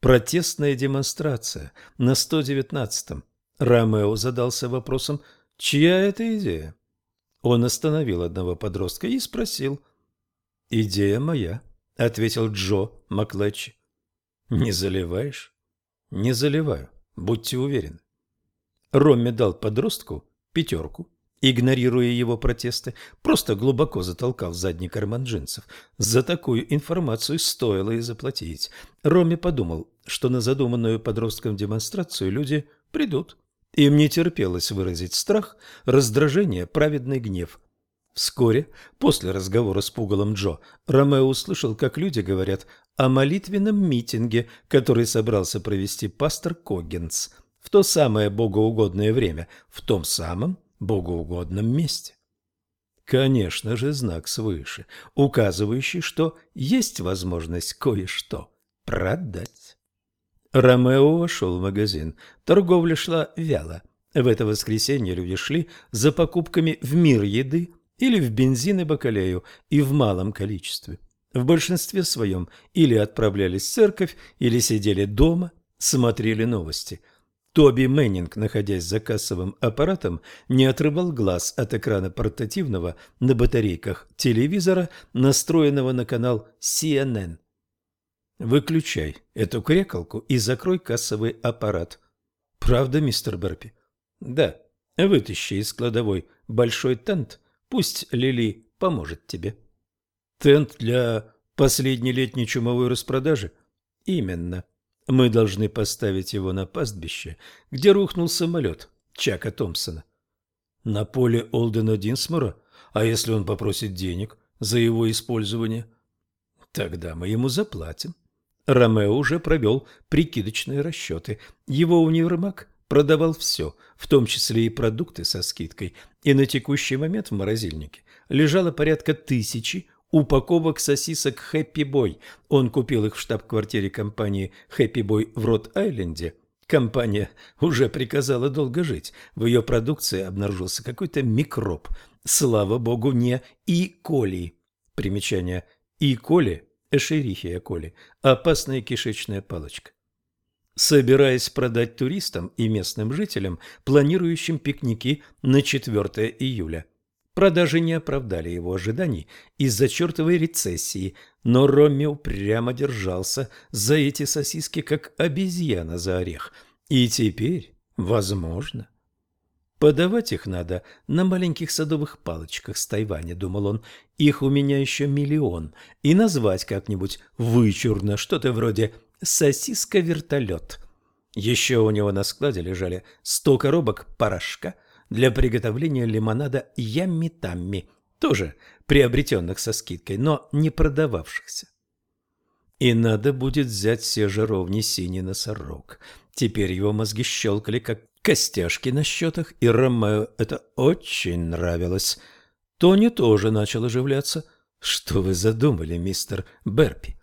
Протестная демонстрация на 119-м. Ромео задался вопросом, чья это идея? Он остановил одного подростка и спросил. «Идея моя», — ответил Джо Маклетчи. «Не заливаешь?» «Не заливаю, будьте уверены». Ромми дал подростку пятерку, игнорируя его протесты, просто глубоко затолкал в задний карман джинсов. За такую информацию стоило и заплатить. Роми подумал, что на задуманную подростком демонстрацию люди придут. Им не терпелось выразить страх, раздражение, праведный гнев. Вскоре, после разговора с пугалом Джо, Ромео услышал, как люди говорят о молитвенном митинге, который собрался провести пастор Коггинс – в то самое богоугодное время, в том самом богоугодном месте. Конечно же, знак свыше, указывающий, что есть возможность кое-что продать. Ромео вошел в магазин. Торговля шла вяло. В это воскресенье люди шли за покупками в мир еды или в бензин и бакалею, и в малом количестве. В большинстве своем или отправлялись в церковь, или сидели дома, смотрели новости – Тоби Мэннинг, находясь за кассовым аппаратом, не отрывал глаз от экрана портативного на батарейках телевизора, настроенного на канал CNN. «Выключай эту крекалку и закрой кассовый аппарат». «Правда, мистер Берпи?» «Да. Вытащи из кладовой большой тент, пусть Лили поможет тебе». «Тент для последней летней чумовой распродажи?» «Именно». Мы должны поставить его на пастбище, где рухнул самолет Чака Томпсона. На поле Олдена Динсмора? А если он попросит денег за его использование? Тогда мы ему заплатим. Ромео уже провел прикидочные расчеты. Его универмаг продавал все, в том числе и продукты со скидкой, и на текущий момент в морозильнике лежало порядка тысячи упаковок сосисок «Хэппи Бой». Он купил их в штаб-квартире компании «Хэппи Бой» в Рот-Айленде. Компания уже приказала долго жить. В ее продукции обнаружился какой-то микроб. Слава богу, не И. коли. Примечание И. коли, эшерихия коли, опасная кишечная палочка собираясь продать туристам и местным жителям, планирующим пикники на 4 июля. Продажи не оправдали его ожиданий из-за чертовой рецессии, но Ромми упрямо держался за эти сосиски, как обезьяна за орех. И теперь, возможно... Подавать их надо на маленьких садовых палочках с Тайваня, думал он. Их у меня еще миллион. И назвать как-нибудь вычурно, что-то вроде «сосиска-вертолет». Еще у него на складе лежали сто коробок порошка – для приготовления лимонада ямми-тамми, тоже приобретенных со скидкой, но не продававшихся. И надо будет взять все же ровней синий носорог. Теперь его мозги щелкали, как костяшки на счетах, и Ромео это очень нравилось. Тони тоже начал оживляться. «Что вы задумали, мистер Берпи?»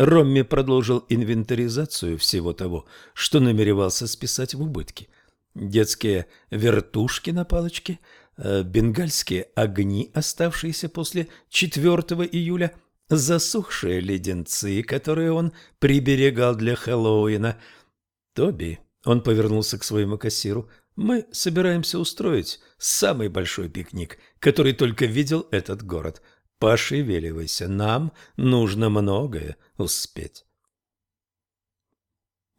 Ромми продолжил инвентаризацию всего того, что намеревался списать в убытки – детские вертушки на палочке, э, бенгальские огни, оставшиеся после 4 июля, засохшие леденцы, которые он приберегал для Хэллоуина. «Тоби», — он повернулся к своему кассиру, — «мы собираемся устроить самый большой пикник, который только видел этот город. Пошевеливайся, нам нужно многое успеть».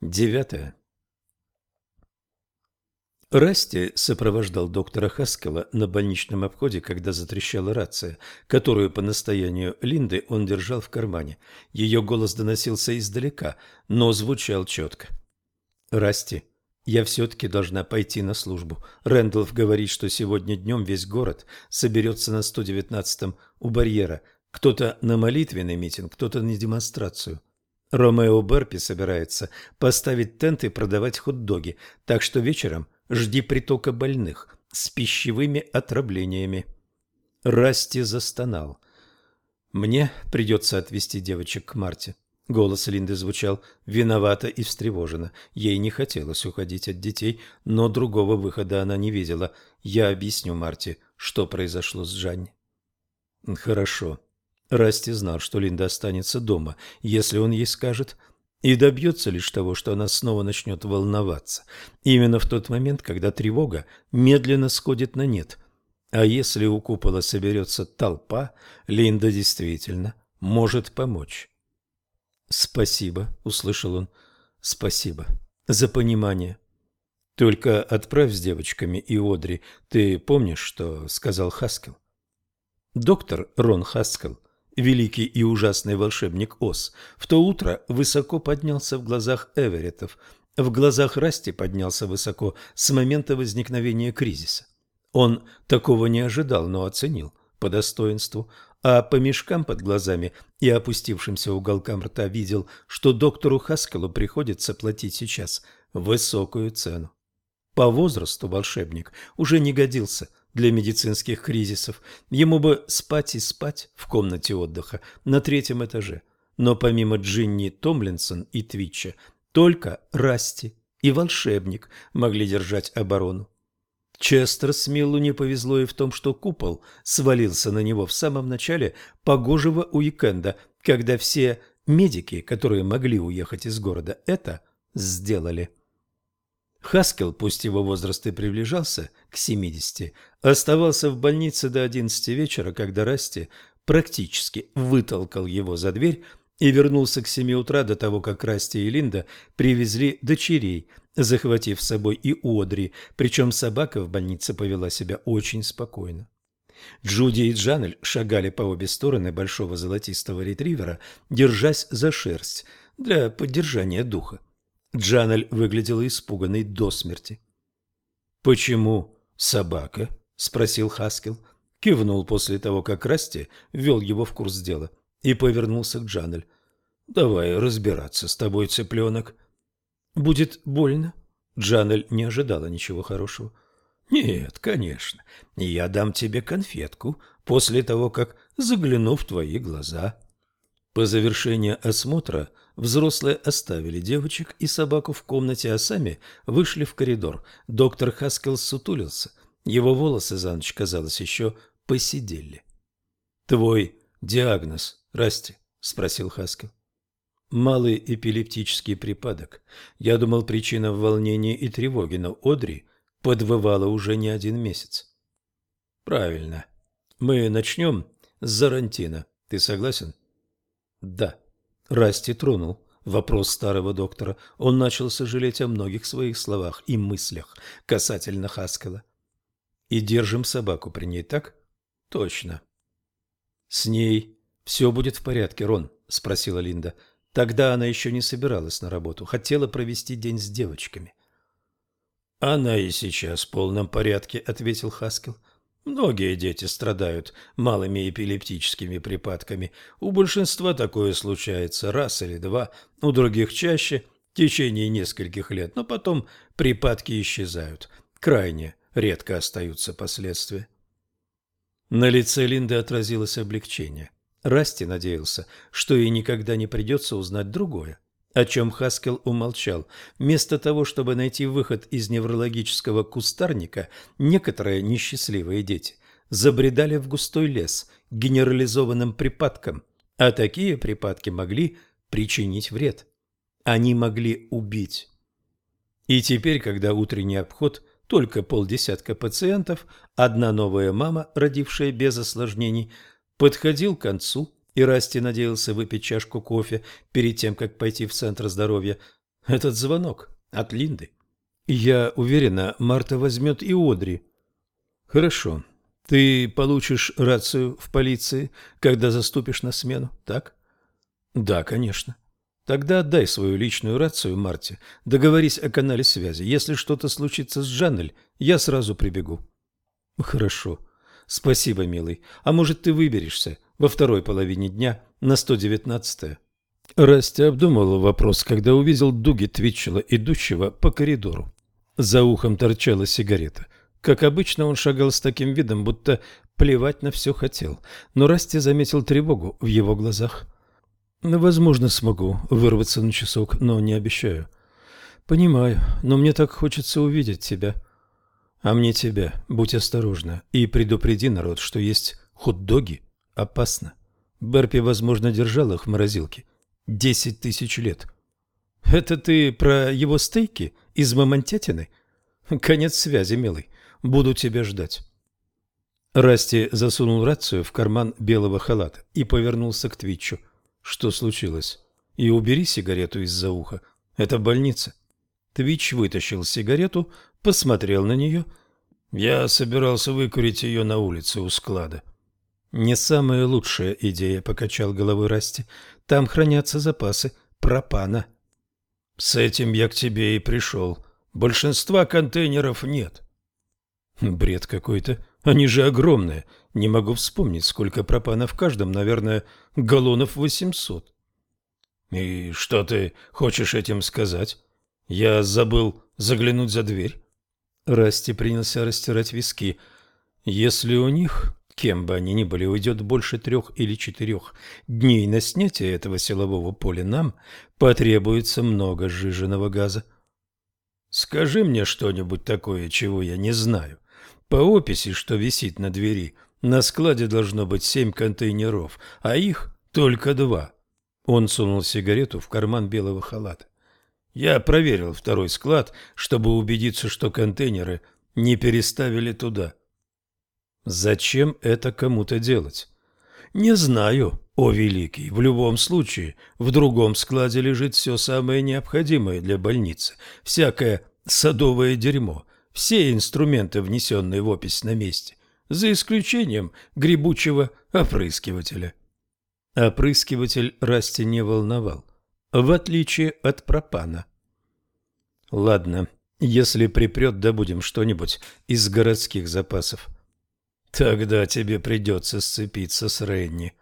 Девятое. Расти сопровождал доктора Хаскела на больничном обходе, когда затрещала рация, которую по настоянию Линды он держал в кармане. Ее голос доносился издалека, но звучал четко. «Расти, я все-таки должна пойти на службу. Рэндалф говорит, что сегодня днем весь город соберется на 119-м у барьера. Кто-то на молитвенный митинг, кто-то на демонстрацию». Ромео Берпи собирается поставить тент и продавать хот-доги, так что вечером Жди притока больных с пищевыми отравлениями. Расти застонал. Мне придется отвезти девочек к Марте. Голос Линды звучал виновато и встревоженно. Ей не хотелось уходить от детей, но другого выхода она не видела. Я объясню Марте, что произошло с Жанни. Хорошо. Расти знал, что Линда останется дома, если он ей скажет – и добьется лишь того, что она снова начнет волноваться. Именно в тот момент, когда тревога медленно сходит на нет. А если у купола соберется толпа, Линда действительно может помочь. «Спасибо», — услышал он, — «спасибо за понимание». «Только отправь с девочками и Одри. Ты помнишь, что сказал Хаскел?» Доктор Рон Хаскел — великий и ужасный волшебник Оз, в то утро высоко поднялся в глазах Эверетов, в глазах Расти поднялся высоко с момента возникновения кризиса. Он такого не ожидал, но оценил по достоинству, а по мешкам под глазами и опустившимся уголкам рта видел, что доктору Хаскелу приходится платить сейчас высокую цену. По возрасту волшебник уже не годился – для медицинских кризисов. Ему бы спать и спать в комнате отдыха на третьем этаже. Но помимо Джинни Томлинсон и Твича, только Расти и волшебник могли держать оборону. Честер Смиллу не повезло и в том, что купол свалился на него в самом начале погожего уикенда, когда все медики, которые могли уехать из города, это сделали. Хаскел, пусть его возраст и приближался к 70, оставался в больнице до 11 вечера, когда Расти практически вытолкал его за дверь и вернулся к 7 утра до того, как Расти и Линда привезли дочерей, захватив с собой и Одри, причем собака в больнице повела себя очень спокойно. Джуди и Джанель шагали по обе стороны большого золотистого ретривера, держась за шерсть для поддержания духа. Джанель выглядела испуганной до смерти. «Почему собака?» – спросил Хаскел. кивнул после того, как Расти ввел его в курс дела, и повернулся к Джанель. «Давай разбираться с тобой, цыпленок». «Будет больно?» Джанель не ожидала ничего хорошего. «Нет, конечно. Я дам тебе конфетку после того, как загляну в твои глаза». По завершении осмотра взрослые оставили девочек и собаку в комнате, а сами вышли в коридор. Доктор Хаскел сутулился. Его волосы за ночь, казалось, еще посидели. «Твой диагноз, Расти?» – спросил Хаскел. «Малый эпилептический припадок. Я думал, причина в волнении и тревоге, но Одри подвывала уже не один месяц». «Правильно. Мы начнем с Зарантина. Ты согласен?» «Да». Расти тронул вопрос старого доктора. Он начал сожалеть о многих своих словах и мыслях касательно Хаскела. «И держим собаку при ней, так?» «Точно». «С ней все будет в порядке, Рон?» – спросила Линда. Тогда она еще не собиралась на работу, хотела провести день с девочками. «Она и сейчас в полном порядке», – ответил Хаскел. Многие дети страдают малыми эпилептическими припадками. У большинства такое случается раз или два, у других чаще, в течение нескольких лет, но потом припадки исчезают. Крайне редко остаются последствия. На лице Линды отразилось облегчение. Расти надеялся, что ей никогда не придется узнать другое о чем Хаскел умолчал. Вместо того, чтобы найти выход из неврологического кустарника, некоторые несчастливые дети забредали в густой лес генерализованным припадком, а такие припадки могли причинить вред. Они могли убить. И теперь, когда утренний обход только полдесятка пациентов, одна новая мама, родившая без осложнений, подходил к концу, и Расти надеялся выпить чашку кофе перед тем, как пойти в центр здоровья. Этот звонок от Линды. Я уверена, Марта возьмет и Одри. Хорошо. Ты получишь рацию в полиции, когда заступишь на смену, так? Да, конечно. Тогда отдай свою личную рацию Марте, договорись о канале связи. Если что-то случится с Жаннель, я сразу прибегу. Хорошо. Спасибо, милый. А может, ты выберешься? во второй половине дня на 119-е. Расти обдумывал вопрос, когда увидел Дуги Твитчела, идущего по коридору. За ухом торчала сигарета. Как обычно, он шагал с таким видом, будто плевать на все хотел. Но Расти заметил тревогу в его глазах. «Возможно, смогу вырваться на часок, но не обещаю». «Понимаю, но мне так хочется увидеть тебя». «А мне тебя. Будь осторожна и предупреди народ, что есть хот-доги опасно. Берпи, возможно, держал их в морозилке. Десять тысяч лет. Это ты про его стейки из мамонтятины? Конец связи, милый. Буду тебя ждать. Расти засунул рацию в карман белого халата и повернулся к Твитчу. Что случилось? И убери сигарету из-за уха. Это больница. Твич вытащил сигарету, посмотрел на нее. Я собирался выкурить ее на улице у склада. «Не самая лучшая идея», — покачал головой Расти. «Там хранятся запасы пропана». «С этим я к тебе и пришел. Большинства контейнеров нет». «Бред какой-то. Они же огромные. Не могу вспомнить, сколько пропана в каждом. Наверное, галлонов восемьсот». «И что ты хочешь этим сказать? Я забыл заглянуть за дверь». Расти принялся растирать виски. «Если у них кем бы они ни были, уйдет больше трех или четырех дней на снятие этого силового поля, нам потребуется много сжиженного газа. Скажи мне что-нибудь такое, чего я не знаю. По описи, что висит на двери, на складе должно быть семь контейнеров, а их только два. Он сунул сигарету в карман белого халата. Я проверил второй склад, чтобы убедиться, что контейнеры не переставили туда. Зачем это кому-то делать? Не знаю, о великий. В любом случае, в другом складе лежит все самое необходимое для больницы. Всякое садовое дерьмо, все инструменты, внесенные в опись на месте, за исключением грибучего опрыскивателя. Опрыскиватель Расти не волновал, в отличие от пропана. Ладно, если припрет, добудем что-нибудь из городских запасов. Тогда тебе придется сцепиться с Ренни.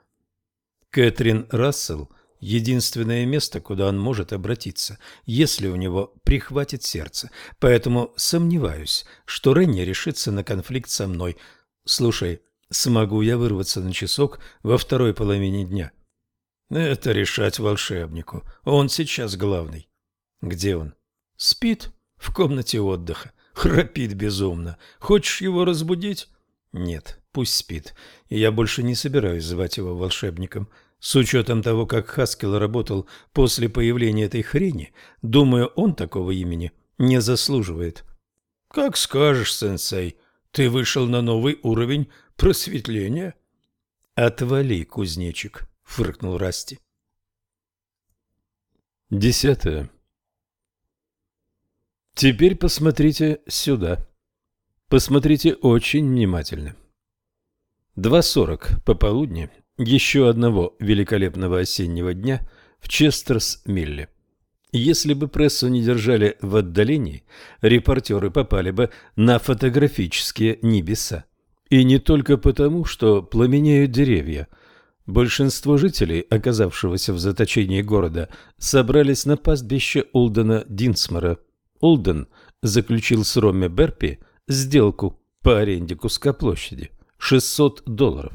Кэтрин Рассел – единственное место, куда он может обратиться, если у него прихватит сердце. Поэтому сомневаюсь, что Ренни решится на конфликт со мной. Слушай, смогу я вырваться на часок во второй половине дня? Это решать волшебнику. Он сейчас главный. Где он? Спит в комнате отдыха. Храпит безумно. Хочешь его разбудить? Нет, пусть спит. И я больше не собираюсь звать его волшебником. С учетом того, как Хаскел работал после появления этой хрени, думаю, он такого имени не заслуживает. Как скажешь, сенсей. Ты вышел на новый уровень просветления. Отвали, кузнечик, фыркнул Расти. Десятое. Теперь посмотрите сюда. Посмотрите очень внимательно. 2.40 пополудни еще одного великолепного осеннего дня в Честерс-Милле. Если бы прессу не держали в отдалении, репортеры попали бы на фотографические небеса. И не только потому, что пламенеют деревья. Большинство жителей, оказавшегося в заточении города, собрались на пастбище Олдена Динсмора – Олден заключил с Ромми Берпи сделку по аренде куска площади – 600 долларов.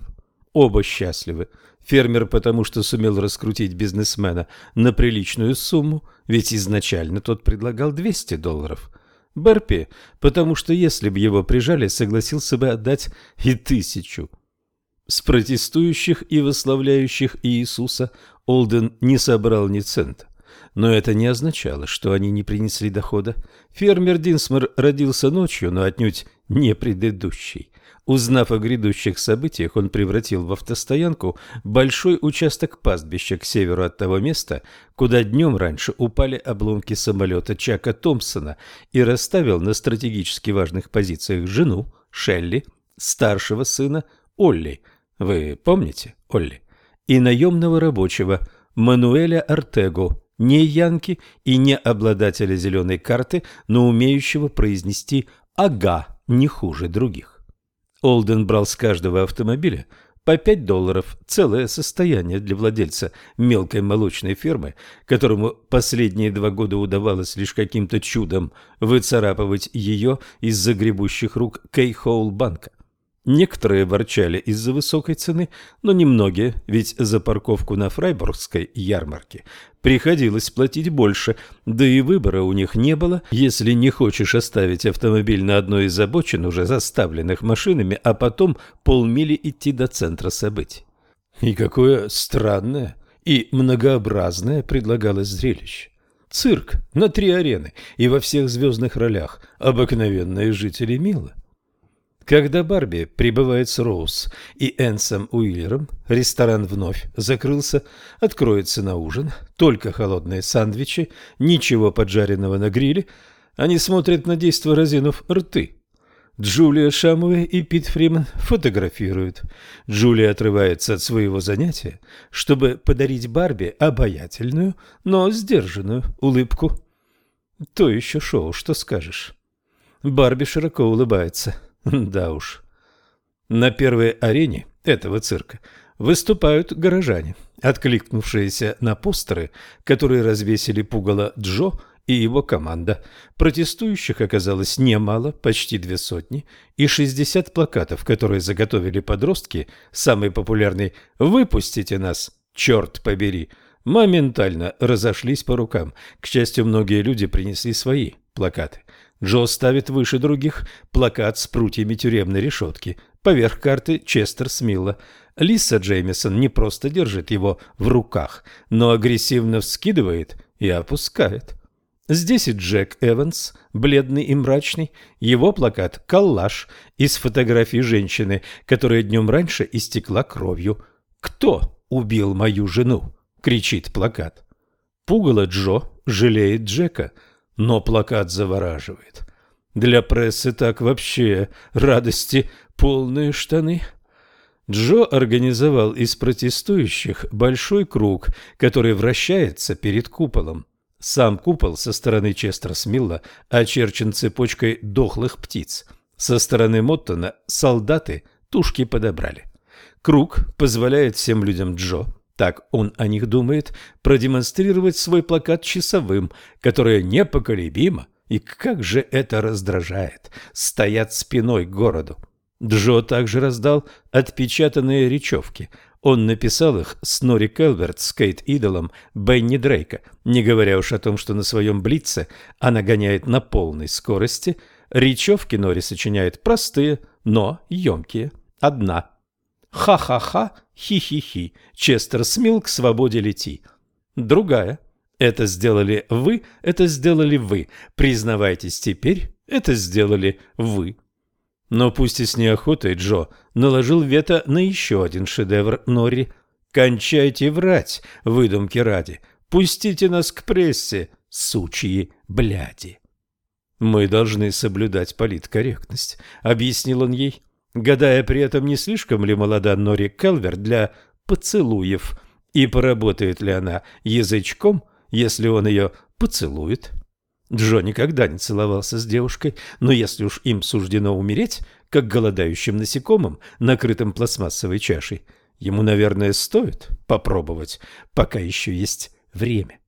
Оба счастливы. Фермер потому, что сумел раскрутить бизнесмена на приличную сумму, ведь изначально тот предлагал 200 долларов. Берпи потому, что если бы его прижали, согласился бы отдать и тысячу. С протестующих и восславляющих Иисуса Олден не собрал ни цента. Но это не означало, что они не принесли дохода. Фермер Динсмор родился ночью, но отнюдь не предыдущий. Узнав о грядущих событиях, он превратил в автостоянку большой участок пастбища к северу от того места, куда днем раньше упали обломки самолета Чака Томпсона и расставил на стратегически важных позициях жену Шелли, старшего сына Олли, вы помните Олли, и наемного рабочего Мануэля Артего, не янки и не обладателя зеленой карты, но умеющего произнести «ага» не хуже других. Олден брал с каждого автомобиля по 5 долларов, целое состояние для владельца мелкой молочной фермы, которому последние два года удавалось лишь каким-то чудом выцарапывать ее из загребущих рук Кейхоул банка. Некоторые ворчали из-за высокой цены, но немногие, ведь за парковку на Фрайбургской ярмарке приходилось платить больше, да и выбора у них не было, если не хочешь оставить автомобиль на одной из обочин, уже заставленных машинами, а потом полмили идти до центра событий. И какое странное и многообразное предлагалось зрелище. Цирк на три арены и во всех звездных ролях, обыкновенные жители Милла. Когда Барби прибывает с Роуз и Энсом Уиллером, ресторан вновь закрылся, откроется на ужин, только холодные сандвичи, ничего поджаренного на гриле. Они смотрят на действо разинув рты. Джулия Шамуэй и Пит Фриман фотографируют. Джулия отрывается от своего занятия, чтобы подарить Барби обаятельную, но сдержанную улыбку. То еще шоу, что скажешь. Барби широко улыбается. <laughs> Да уж. На первой арене этого цирка выступают горожане, откликнувшиеся на постеры, которые развесили пугало Джо и его команда. Протестующих оказалось немало, почти две сотни, и 60 плакатов, которые заготовили подростки, самый популярный «Выпустите нас, черт побери!» моментально разошлись по рукам. К счастью, многие люди принесли свои плакаты. Джо ставит выше других плакат с прутьями тюремной решетки. Поверх карты Честер Смилла. Лиса Джеймисон не просто держит его в руках, но агрессивно вскидывает и опускает. Здесь и Джек Эванс, бледный и мрачный, его плакат – коллаж из фотографий женщины, которая днем раньше истекла кровью. «Кто убил мою жену?» – кричит плакат. Пугало Джо жалеет Джека – но плакат завораживает. Для прессы так вообще радости полные штаны. Джо организовал из протестующих большой круг, который вращается перед куполом. Сам купол со стороны Честерсмилла очерчен цепочкой дохлых птиц. Со стороны Моттона солдаты тушки подобрали. Круг позволяет всем людям Джо, так он о них думает, продемонстрировать свой плакат часовым, которое непоколебимо, и как же это раздражает, стоят спиной к городу. Джо также раздал отпечатанные речевки. Он написал их с Нори Келверт, с Кейт-идолом Бенни Дрейка, не говоря уж о том, что на своем блице она гоняет на полной скорости. Речевки Нори сочиняет простые, но емкие. Одна. Ха-ха-ха, хи-хи-хи, Честер Смил к свободе лети. Другая. Это сделали вы, это сделали вы. Признавайтесь теперь, это сделали вы. Но пусть и с неохотой Джо наложил вето на еще один шедевр Нори. «Кончайте врать, выдумки ради. Пустите нас к прессе, сучьи бляди». «Мы должны соблюдать политкорректность», — объяснил он ей, гадая при этом, не слишком ли молода Нори Келвер для поцелуев, и поработает ли она язычком, если он ее поцелует. Джо никогда не целовался с девушкой, но если уж им суждено умереть, как голодающим насекомым, накрытым пластмассовой чашей, ему, наверное, стоит попробовать, пока еще есть время.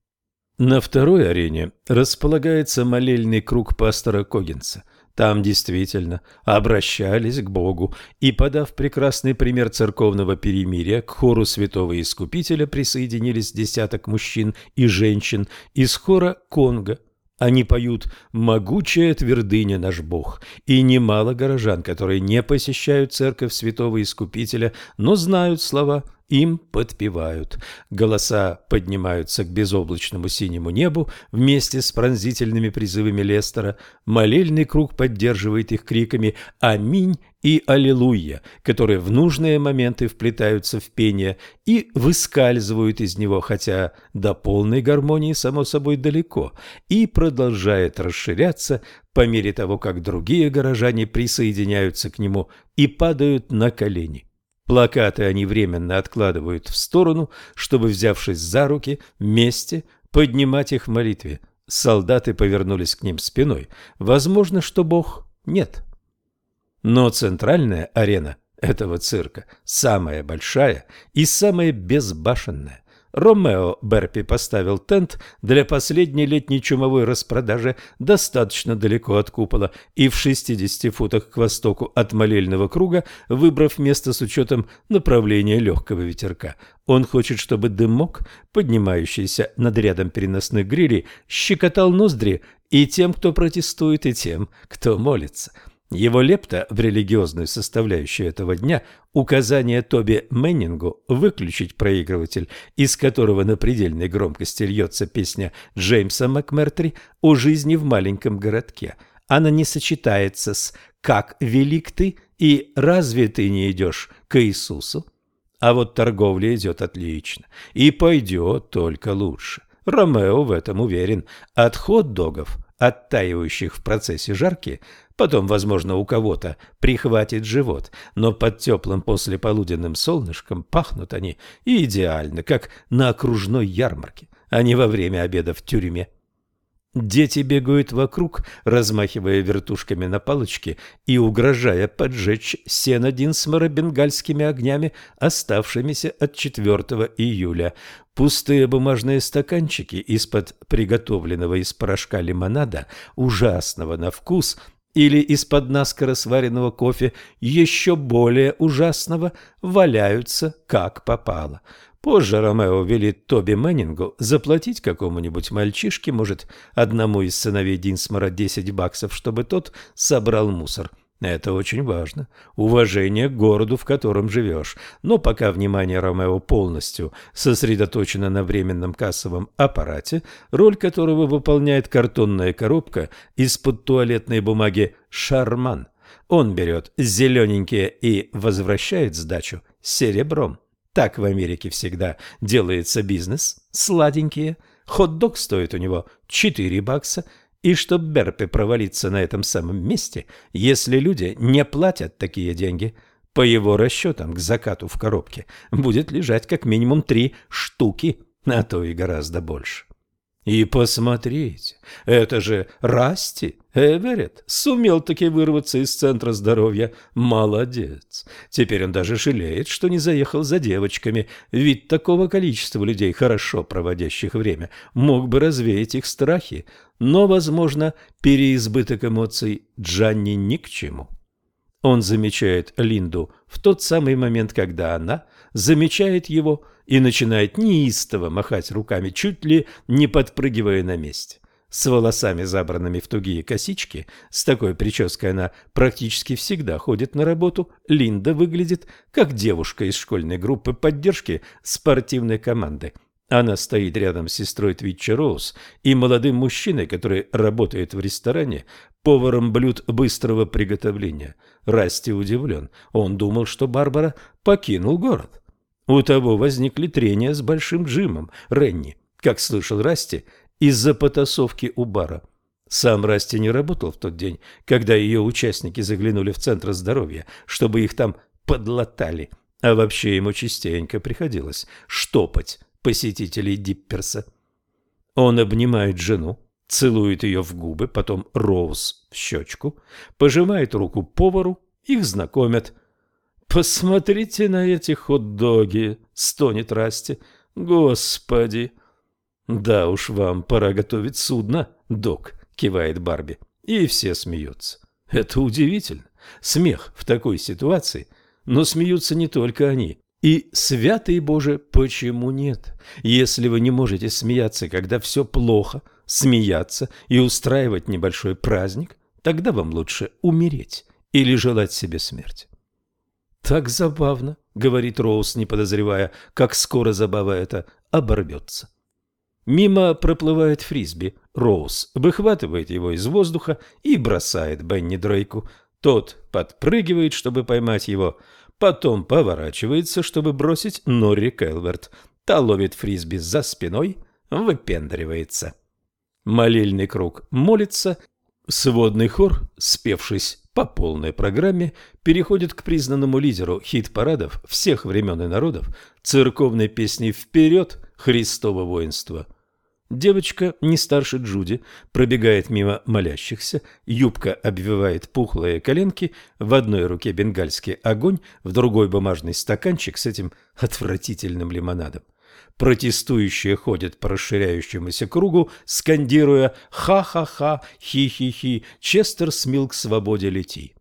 На второй арене располагается молельный круг пастора Когинса. Там действительно обращались к Богу, и, подав прекрасный пример церковного перемирия, к хору святого Искупителя присоединились десяток мужчин и женщин из хора Конго, они поют «Могучая твердыня наш Бог», и немало горожан, которые не посещают церковь святого Искупителя, но знают слова – им подпевают. Голоса поднимаются к безоблачному синему небу вместе с пронзительными призывами Лестера. Молельный круг поддерживает их криками «Аминь» и «Аллилуйя», которые в нужные моменты вплетаются в пение и выскальзывают из него, хотя до полной гармонии, само собой, далеко, и продолжает расширяться по мере того, как другие горожане присоединяются к нему и падают на колени. Плакаты они временно откладывают в сторону, чтобы, взявшись за руки, вместе поднимать их в молитве. Солдаты повернулись к ним спиной. Возможно, что Бог нет. Но центральная арена этого цирка самая большая и самая безбашенная. Ромео Берпи поставил тент для последней летней чумовой распродажи достаточно далеко от купола и в 60 футах к востоку от молельного круга, выбрав место с учетом направления легкого ветерка. Он хочет, чтобы дымок, поднимающийся над рядом переносных грилей, щекотал ноздри и тем, кто протестует, и тем, кто молится – его лепта в религиозную составляющую этого дня – указание Тоби Мэннингу выключить проигрыватель, из которого на предельной громкости льется песня Джеймса МакМертри о жизни в маленьком городке. Она не сочетается с «Как велик ты» и «Разве ты не идешь к Иисусу?» А вот торговля идет отлично и пойдет только лучше. Ромео в этом уверен. От хот-догов, оттаивающих в процессе жарки, Потом, возможно, у кого-то прихватит живот, но под теплым послеполуденным солнышком пахнут они идеально, как на окружной ярмарке, а не во время обеда в тюрьме. Дети бегают вокруг, размахивая вертушками на палочке и угрожая поджечь сено Динсмора бенгальскими огнями, оставшимися от 4 июля. Пустые бумажные стаканчики из-под приготовленного из порошка лимонада, ужасного на вкус – или из-под наскоро сваренного кофе еще более ужасного валяются как попало. Позже Ромео велит Тоби Мэннингу заплатить какому-нибудь мальчишке, может, одному из сыновей Динсмора 10 баксов, чтобы тот собрал мусор – это очень важно. Уважение к городу, в котором живешь. Но пока внимание Ромео полностью сосредоточено на временном кассовом аппарате, роль которого выполняет картонная коробка из-под туалетной бумаги «Шарман». Он берет зелененькие и возвращает сдачу серебром. Так в Америке всегда делается бизнес. Сладенькие. Хот-дог стоит у него 4 бакса – и чтоб Берпе провалиться на этом самом месте, если люди не платят такие деньги, по его расчетам к закату в коробке будет лежать как минимум три штуки, а то и гораздо больше. И посмотрите, это же Расти Эверетт сумел таки вырваться из центра здоровья. Молодец. Теперь он даже жалеет, что не заехал за девочками, ведь такого количества людей, хорошо проводящих время, мог бы развеять их страхи. Но, возможно, переизбыток эмоций Джанни ни к чему. Он замечает Линду в тот самый момент, когда она замечает его – и начинает неистово махать руками, чуть ли не подпрыгивая на месте. С волосами, забранными в тугие косички, с такой прической она практически всегда ходит на работу, Линда выглядит как девушка из школьной группы поддержки спортивной команды. Она стоит рядом с сестрой Твитчи Роуз и молодым мужчиной, который работает в ресторане поваром блюд быстрого приготовления. Расти удивлен. Он думал, что Барбара покинул город. У того возникли трения с Большим Джимом, Ренни, как слышал Расти, из-за потасовки у бара. Сам Расти не работал в тот день, когда ее участники заглянули в Центр здоровья, чтобы их там подлатали, а вообще ему частенько приходилось штопать посетителей Дипперса. Он обнимает жену, целует ее в губы, потом Роуз в щечку, пожимает руку повару, их знакомят – «Посмотрите на эти хот-доги!» — стонет Расти. «Господи!» «Да уж вам пора готовить судно, док», — кивает Барби. И все смеются. Это удивительно. Смех в такой ситуации. Но смеются не только они. И, святый Боже, почему нет? Если вы не можете смеяться, когда все плохо, смеяться и устраивать небольшой праздник, тогда вам лучше умереть или желать себе смерти. «Так забавно», — говорит Роуз, не подозревая, как скоро забава эта оборвется. Мимо проплывает фрисби. Роуз выхватывает его из воздуха и бросает Бенни Дрейку. Тот подпрыгивает, чтобы поймать его, потом поворачивается, чтобы бросить Норри Келверт. Та ловит фрисби за спиной, выпендривается. Молельный круг молится, сводный хор, спевшись по полной программе переходит к признанному лидеру хит-парадов всех времен и народов церковной песни «Вперед! Христово воинство!». Девочка, не старше Джуди, пробегает мимо молящихся, юбка обвивает пухлые коленки, в одной руке бенгальский огонь, в другой бумажный стаканчик с этим отвратительным лимонадом. Протестующие ходят по расширяющемуся кругу, скандируя «Ха-ха-ха! Хи-хи-хи! Честер Смил к свободе лети!».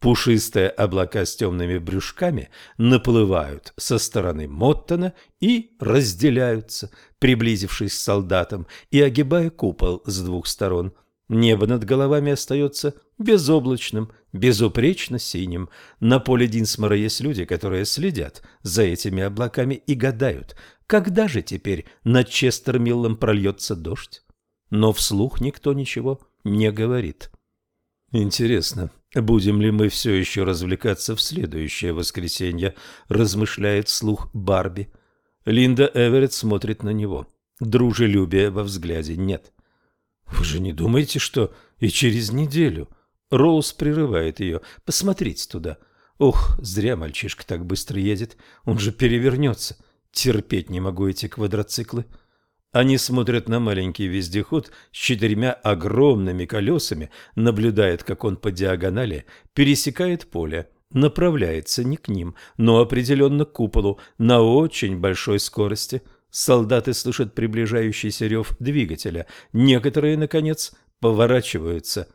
Пушистые облака с темными брюшками наплывают со стороны Моттона и разделяются, приблизившись к солдатам и огибая купол с двух сторон. Небо над головами остается безоблачным, безупречно синим. На поле Динсмора есть люди, которые следят за этими облаками и гадают, когда же теперь над Честермиллом прольется дождь? Но вслух никто ничего не говорит. Интересно, будем ли мы все еще развлекаться в следующее воскресенье, размышляет вслух Барби. Линда Эверетт смотрит на него. Дружелюбия во взгляде нет. Вы же не думаете, что и через неделю? Роуз прерывает ее. Посмотрите туда. Ох, зря мальчишка так быстро едет. Он же перевернется. Терпеть не могу эти квадроциклы. Они смотрят на маленький вездеход с четырьмя огромными колесами, наблюдают, как он по диагонали пересекает поле, направляется не к ним, но определенно к куполу на очень большой скорости. Солдаты слышат приближающийся рев двигателя. Некоторые, наконец, поворачиваются.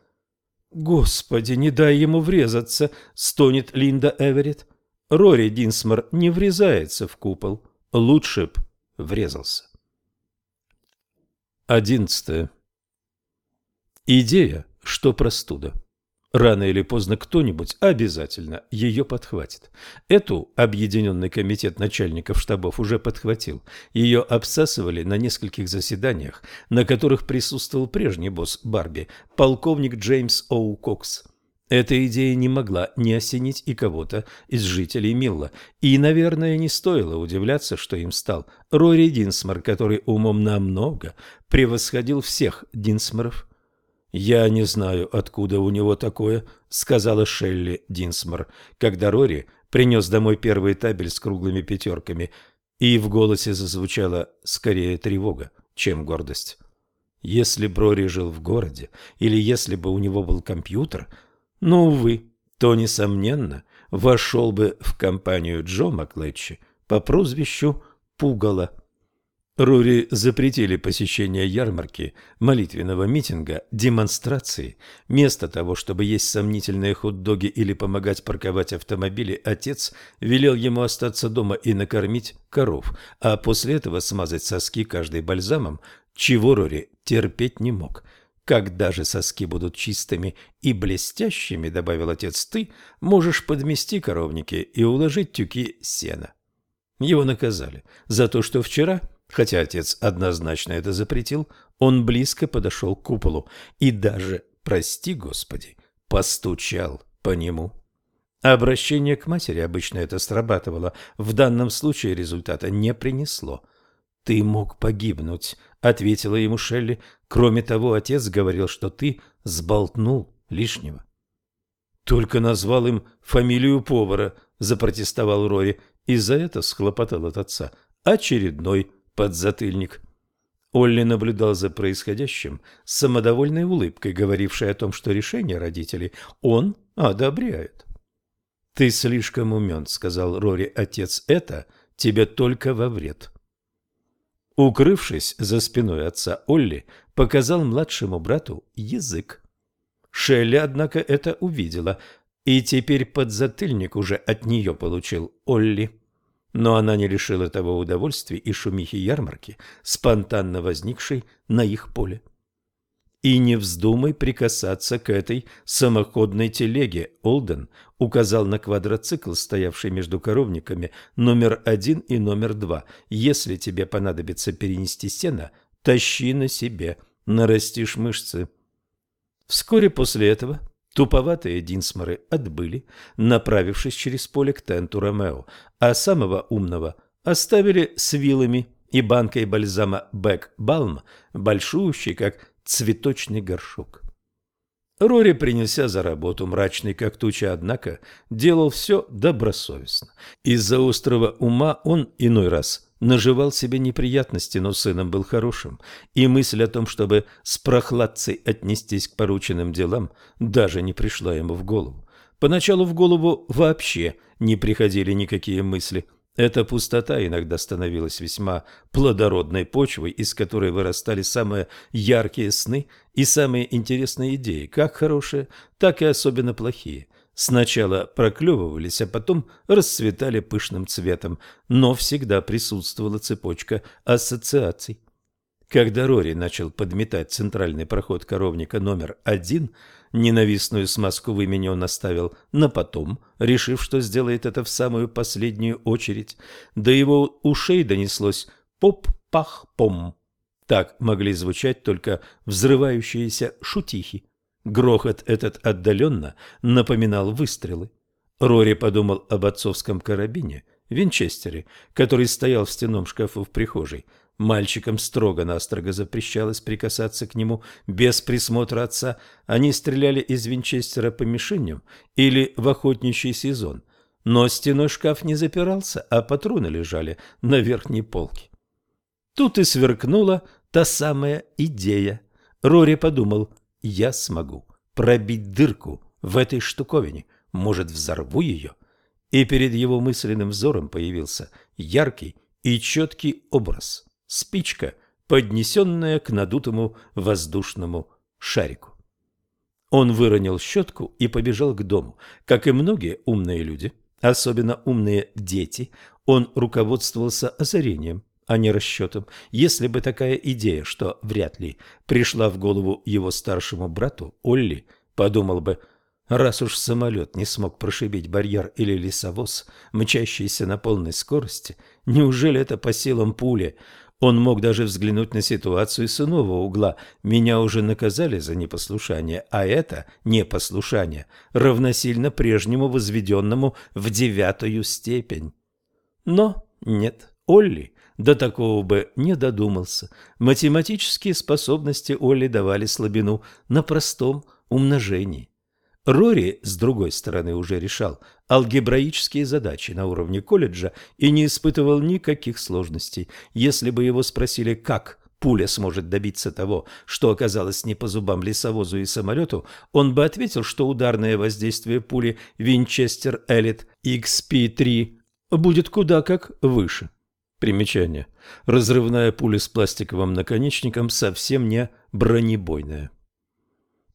«Господи, не дай ему врезаться!» — стонет Линда Эверетт. Рори Динсмор не врезается в купол. Лучше б врезался. Одиннадцатое. Идея, что простуда. Рано или поздно кто-нибудь обязательно ее подхватит. Эту объединенный комитет начальников штабов уже подхватил. Ее обсасывали на нескольких заседаниях, на которых присутствовал прежний босс Барби, полковник Джеймс Оу Кокс. Эта идея не могла не осенить и кого-то из жителей Милла, и, наверное, не стоило удивляться, что им стал Рори Динсмор, который умом намного превосходил всех Динсморов. «Я не знаю, откуда у него такое», — сказала Шелли Динсмор, когда Рори принес домой первый табель с круглыми пятерками, и в голосе зазвучала скорее тревога, чем гордость. Если Брори жил в городе, или если бы у него был компьютер, ну, увы, то, несомненно, вошел бы в компанию Джо Маклетчи по прозвищу Пугало. Рури запретили посещение ярмарки, молитвенного митинга, демонстрации. Вместо того, чтобы есть сомнительные хот-доги или помогать парковать автомобили, отец велел ему остаться дома и накормить коров, а после этого смазать соски каждой бальзамом, чего Рури терпеть не мог. Когда же соски будут чистыми и блестящими, добавил отец, ты можешь подмести коровники и уложить тюки сена. Его наказали за то, что вчера Хотя отец однозначно это запретил, он близко подошел к куполу и даже, прости господи, постучал по нему. Обращение к матери обычно это срабатывало, в данном случае результата не принесло. «Ты мог погибнуть», — ответила ему Шелли. «Кроме того, отец говорил, что ты сболтнул лишнего». «Только назвал им фамилию повара», — запротестовал Рори, и за это схлопотал от отца очередной подзатыльник. Олли наблюдал за происходящим с самодовольной улыбкой, говорившей о том, что решение родителей он одобряет. «Ты слишком умен», — сказал Рори отец, — «это тебе только во вред». Укрывшись за спиной отца, Олли показал младшему брату язык. Шелли, однако, это увидела, и теперь подзатыльник уже от нее получил Олли. Но она не лишила того удовольствия и шумихи ярмарки, спонтанно возникшей на их поле. «И не вздумай прикасаться к этой самоходной телеге», — Олден указал на квадроцикл, стоявший между коровниками номер один и номер два. «Если тебе понадобится перенести сено, тащи на себе, нарастишь мышцы». Вскоре после этого Туповатые Динсморы отбыли, направившись через поле к тенту Ромео, а самого умного оставили с вилами и банкой бальзама Бэк Балм, большущий, как цветочный горшок. Рори принялся за работу, мрачный как туча, однако делал все добросовестно. Из-за острого ума он иной раз наживал себе неприятности, но сыном был хорошим, и мысль о том, чтобы с прохладцей отнестись к порученным делам, даже не пришла ему в голову. Поначалу в голову вообще не приходили никакие мысли – эта пустота иногда становилась весьма плодородной почвой, из которой вырастали самые яркие сны и самые интересные идеи, как хорошие, так и особенно плохие. Сначала проклевывались, а потом расцветали пышным цветом, но всегда присутствовала цепочка ассоциаций. Когда Рори начал подметать центральный проход коровника номер один, ненавистную смазку в имени он оставил на потом, решив, что сделает это в самую последнюю очередь. До его ушей донеслось «поп-пах-пом». Так могли звучать только взрывающиеся шутихи. Грохот этот отдаленно напоминал выстрелы. Рори подумал об отцовском карабине, Винчестере, который стоял в стенном шкафу в прихожей – Мальчикам строго-настрого запрещалось прикасаться к нему без присмотра отца. Они стреляли из винчестера по мишеням или в охотничий сезон. Но стеной шкаф не запирался, а патроны лежали на верхней полке. Тут и сверкнула та самая идея. Рори подумал, я смогу пробить дырку в этой штуковине, может, взорву ее? И перед его мысленным взором появился яркий и четкий образ – спичка, поднесенная к надутому воздушному шарику. Он выронил щетку и побежал к дому. Как и многие умные люди, особенно умные дети, он руководствовался озарением, а не расчетом. Если бы такая идея, что вряд ли пришла в голову его старшему брату, Олли, подумал бы, раз уж самолет не смог прошибить барьер или лесовоз, мчащийся на полной скорости, неужели это по силам пули? Он мог даже взглянуть на ситуацию с иного угла. Меня уже наказали за непослушание, а это непослушание равносильно прежнему возведенному в девятую степень. Но нет, Олли до такого бы не додумался. Математические способности Олли давали слабину на простом умножении. Рори, с другой стороны, уже решал алгебраические задачи на уровне колледжа и не испытывал никаких сложностей. Если бы его спросили, как пуля сможет добиться того, что оказалось не по зубам лесовозу и самолету, он бы ответил, что ударное воздействие пули Винчестер Элит XP-3 будет куда как выше. Примечание. Разрывная пуля с пластиковым наконечником совсем не бронебойная.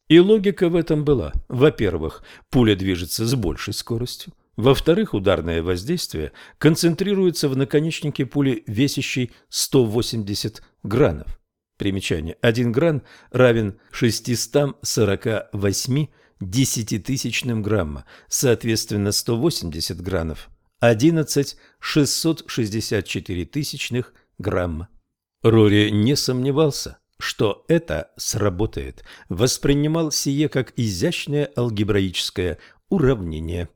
И логика в этом была. Во-первых, пуля движется с большей скоростью. Во-вторых, ударное воздействие концентрируется в наконечнике пули, весящей 180 гранов. Примечание. Один гран равен 648 десятитысячным грамма, соответственно 180 гранов 11 664 тысячных грамма. Рори не сомневался, что это сработает, воспринимал сие как изящное алгебраическое уравнение.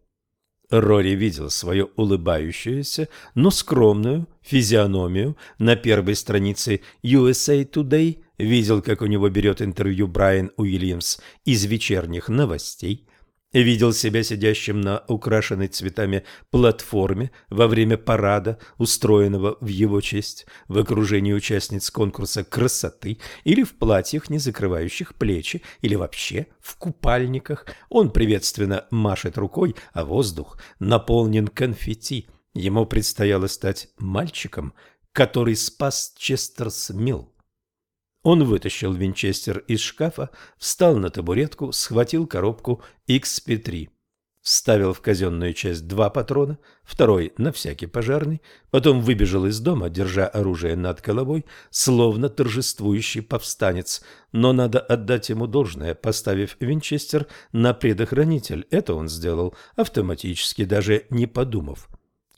Рори видел свою улыбающуюся, но скромную физиономию на первой странице USA Today, видел, как у него берет интервью Брайан Уильямс из вечерних новостей, Видел себя сидящим на украшенной цветами платформе во время парада, устроенного в его честь, в окружении участниц конкурса красоты или в платьях, не закрывающих плечи, или вообще в купальниках. Он приветственно машет рукой, а воздух наполнен конфетти. Ему предстояло стать мальчиком, который спас Честерс Милл. Он вытащил винчестер из шкафа, встал на табуретку, схватил коробку XP3. Вставил в казенную часть два патрона, второй на всякий пожарный, потом выбежал из дома, держа оружие над головой, словно торжествующий повстанец. Но надо отдать ему должное, поставив винчестер на предохранитель. Это он сделал автоматически, даже не подумав.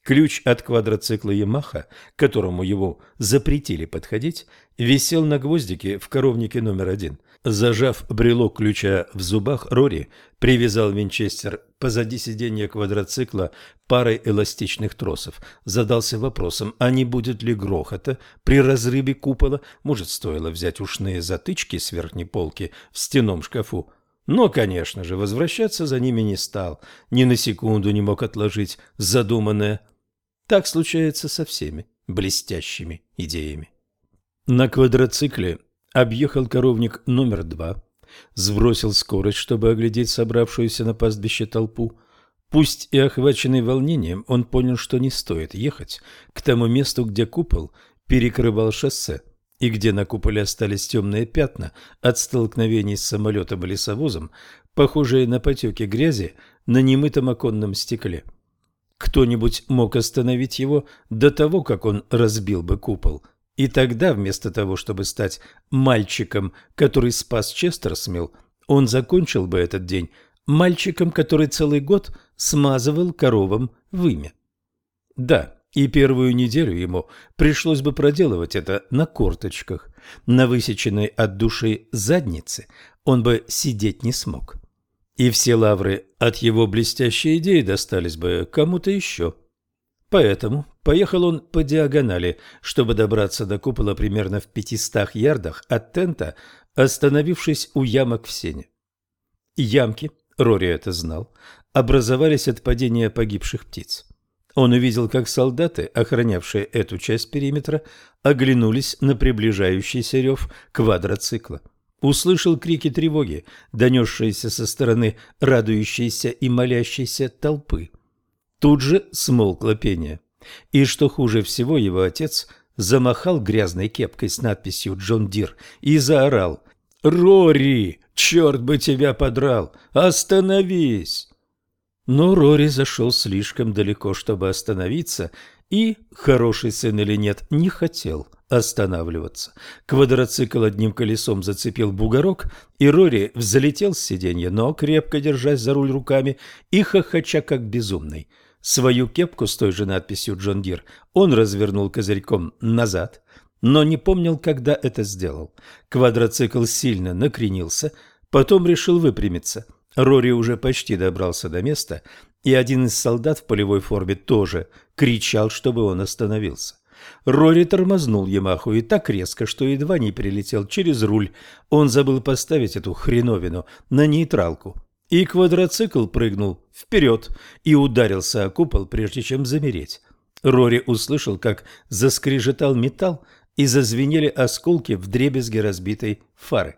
Ключ от квадроцикла «Ямаха», которому его запретили подходить, висел на гвоздике в коровнике номер один. Зажав брелок ключа в зубах, Рори привязал винчестер позади сиденья квадроцикла парой эластичных тросов. Задался вопросом, а не будет ли грохота при разрыве купола? Может, стоило взять ушные затычки с верхней полки в стенном шкафу? Но, конечно же, возвращаться за ними не стал, ни на секунду не мог отложить задуманное. Так случается со всеми блестящими идеями. На квадроцикле объехал коровник номер два, сбросил скорость, чтобы оглядеть собравшуюся на пастбище толпу. Пусть и охваченный волнением, он понял, что не стоит ехать к тому месту, где купол перекрывал шоссе, и где на куполе остались темные пятна от столкновений с самолетом и лесовозом, похожие на потеки грязи на немытом оконном стекле. Кто-нибудь мог остановить его до того, как он разбил бы купол. И тогда, вместо того, чтобы стать мальчиком, который спас Честерсмилл, он закончил бы этот день мальчиком, который целый год смазывал коровам вымя. Да, и первую неделю ему пришлось бы проделывать это на корточках. На высеченной от души заднице он бы сидеть не смог и все лавры от его блестящей идеи достались бы кому-то еще. Поэтому поехал он по диагонали, чтобы добраться до купола примерно в пятистах ярдах от тента, остановившись у ямок в сене. Ямки, Рори это знал, образовались от падения погибших птиц. Он увидел, как солдаты, охранявшие эту часть периметра, оглянулись на приближающийся рев квадроцикла услышал крики тревоги, донесшиеся со стороны радующейся и молящейся толпы. Тут же смолкло пение. И что хуже всего, его отец замахал грязной кепкой с надписью «Джон Дир» и заорал «Рори, черт бы тебя подрал! Остановись!» Но Рори зашел слишком далеко, чтобы остановиться, и, хороший сын или нет, не хотел останавливаться. Квадроцикл одним колесом зацепил бугорок, и Рори взлетел с сиденья, но, крепко держась за руль руками и хохоча как безумный. Свою кепку с той же надписью «Джон Дир» он развернул козырьком назад, но не помнил, когда это сделал. Квадроцикл сильно накренился, потом решил выпрямиться. Рори уже почти добрался до места, и один из солдат в полевой форме тоже кричал, чтобы он остановился. Рори тормознул Ямаху и так резко, что едва не перелетел через руль. Он забыл поставить эту хреновину на нейтралку. И квадроцикл прыгнул вперед и ударился о купол, прежде чем замереть. Рори услышал, как заскрежетал металл, и зазвенели осколки в дребезге разбитой фары.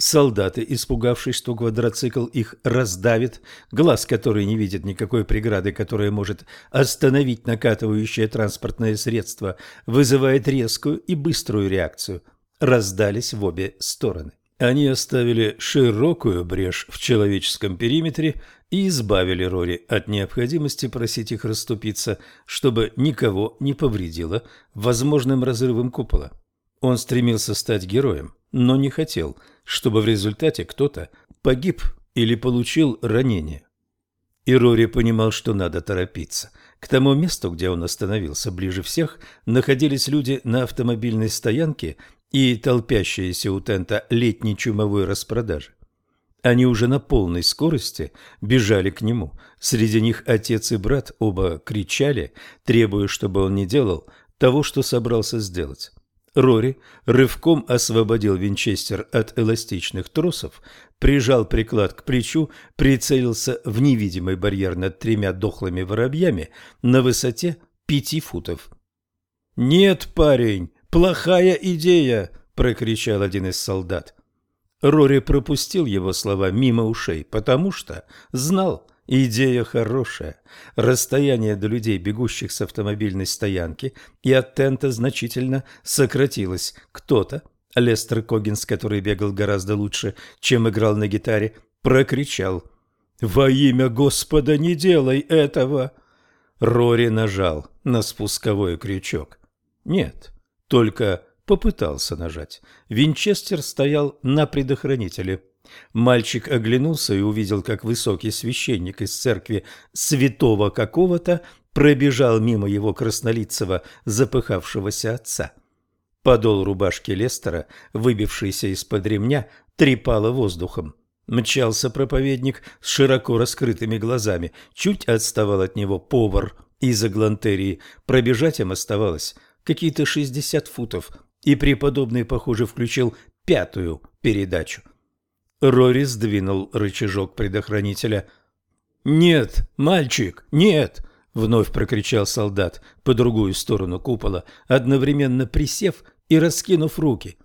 Солдаты, испугавшись, что квадроцикл их раздавит, глаз который не видит никакой преграды, которая может остановить накатывающее транспортное средство, вызывает резкую и быструю реакцию, раздались в обе стороны. Они оставили широкую брешь в человеческом периметре и избавили Рори от необходимости просить их расступиться, чтобы никого не повредило возможным разрывом купола. Он стремился стать героем, но не хотел – чтобы в результате кто-то погиб или получил ранение. И Рори понимал, что надо торопиться. К тому месту, где он остановился ближе всех, находились люди на автомобильной стоянке и толпящиеся у тента летней чумовой распродажи. Они уже на полной скорости бежали к нему. Среди них отец и брат оба кричали, требуя, чтобы он не делал того, что собрался сделать. Рори рывком освободил винчестер от эластичных тросов, прижал приклад к плечу, прицелился в невидимый барьер над тремя дохлыми воробьями на высоте пяти футов. «Нет, парень, плохая идея!» – прокричал один из солдат. Рори пропустил его слова мимо ушей, потому что знал – Идея хорошая. Расстояние до людей, бегущих с автомобильной стоянки, и от тента значительно сократилось. Кто-то, Лестер Когинс, который бегал гораздо лучше, чем играл на гитаре, прокричал «Во имя Господа не делай этого!» Рори нажал на спусковой крючок. Нет, только попытался нажать. Винчестер стоял на предохранителе. Мальчик оглянулся и увидел, как высокий священник из церкви святого какого-то пробежал мимо его краснолицего запыхавшегося отца. Подол рубашки Лестера, выбившийся из-под ремня, трепало воздухом. Мчался проповедник с широко раскрытыми глазами. Чуть отставал от него повар из Аглантерии. Пробежать им оставалось какие-то шестьдесят футов, и преподобный, похоже, включил пятую передачу – Рори сдвинул рычажок предохранителя. «Нет, мальчик, нет!» — вновь прокричал солдат по другую сторону купола, одновременно присев и раскинув руки.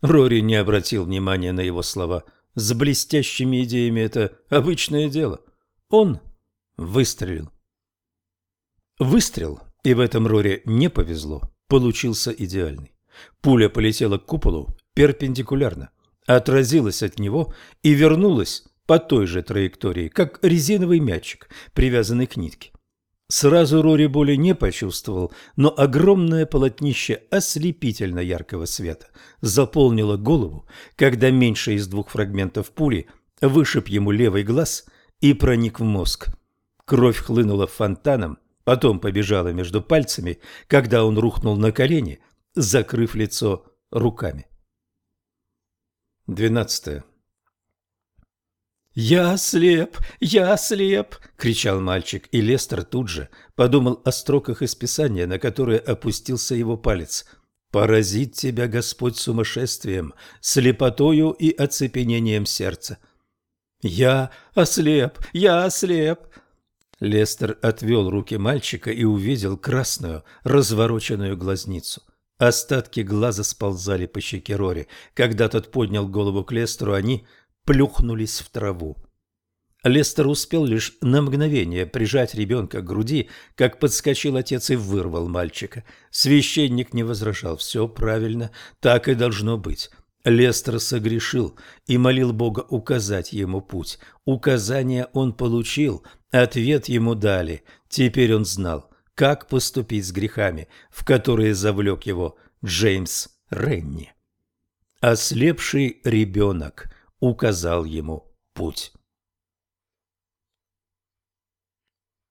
Рори не обратил внимания на его слова. С блестящими идеями это обычное дело. Он выстрелил. Выстрел, и в этом Рори не повезло, получился идеальный. Пуля полетела к куполу перпендикулярно отразилась от него и вернулась по той же траектории, как резиновый мячик, привязанный к нитке. Сразу Рори боли не почувствовал, но огромное полотнище ослепительно яркого света заполнило голову, когда меньше из двух фрагментов пули вышиб ему левый глаз и проник в мозг. Кровь хлынула фонтаном, потом побежала между пальцами, когда он рухнул на колени, закрыв лицо руками. Двенадцатое. «Я слеп! Я слеп!» — кричал мальчик, и Лестер тут же подумал о строках из Писания, на которые опустился его палец. «Поразит тебя Господь сумасшествием, слепотою и оцепенением сердца». «Я ослеп! Я ослеп!» Лестер отвел руки мальчика и увидел красную, развороченную глазницу. Остатки глаза сползали по щеке Рори. Когда тот поднял голову к Лестеру, они плюхнулись в траву. Лестер успел лишь на мгновение прижать ребенка к груди, как подскочил отец и вырвал мальчика. Священник не возражал. Все правильно, так и должно быть. Лестер согрешил и молил Бога указать ему путь. Указание он получил, ответ ему дали. Теперь он знал как поступить с грехами, в которые завлек его Джеймс Ренни. Ослепший ребенок указал ему путь.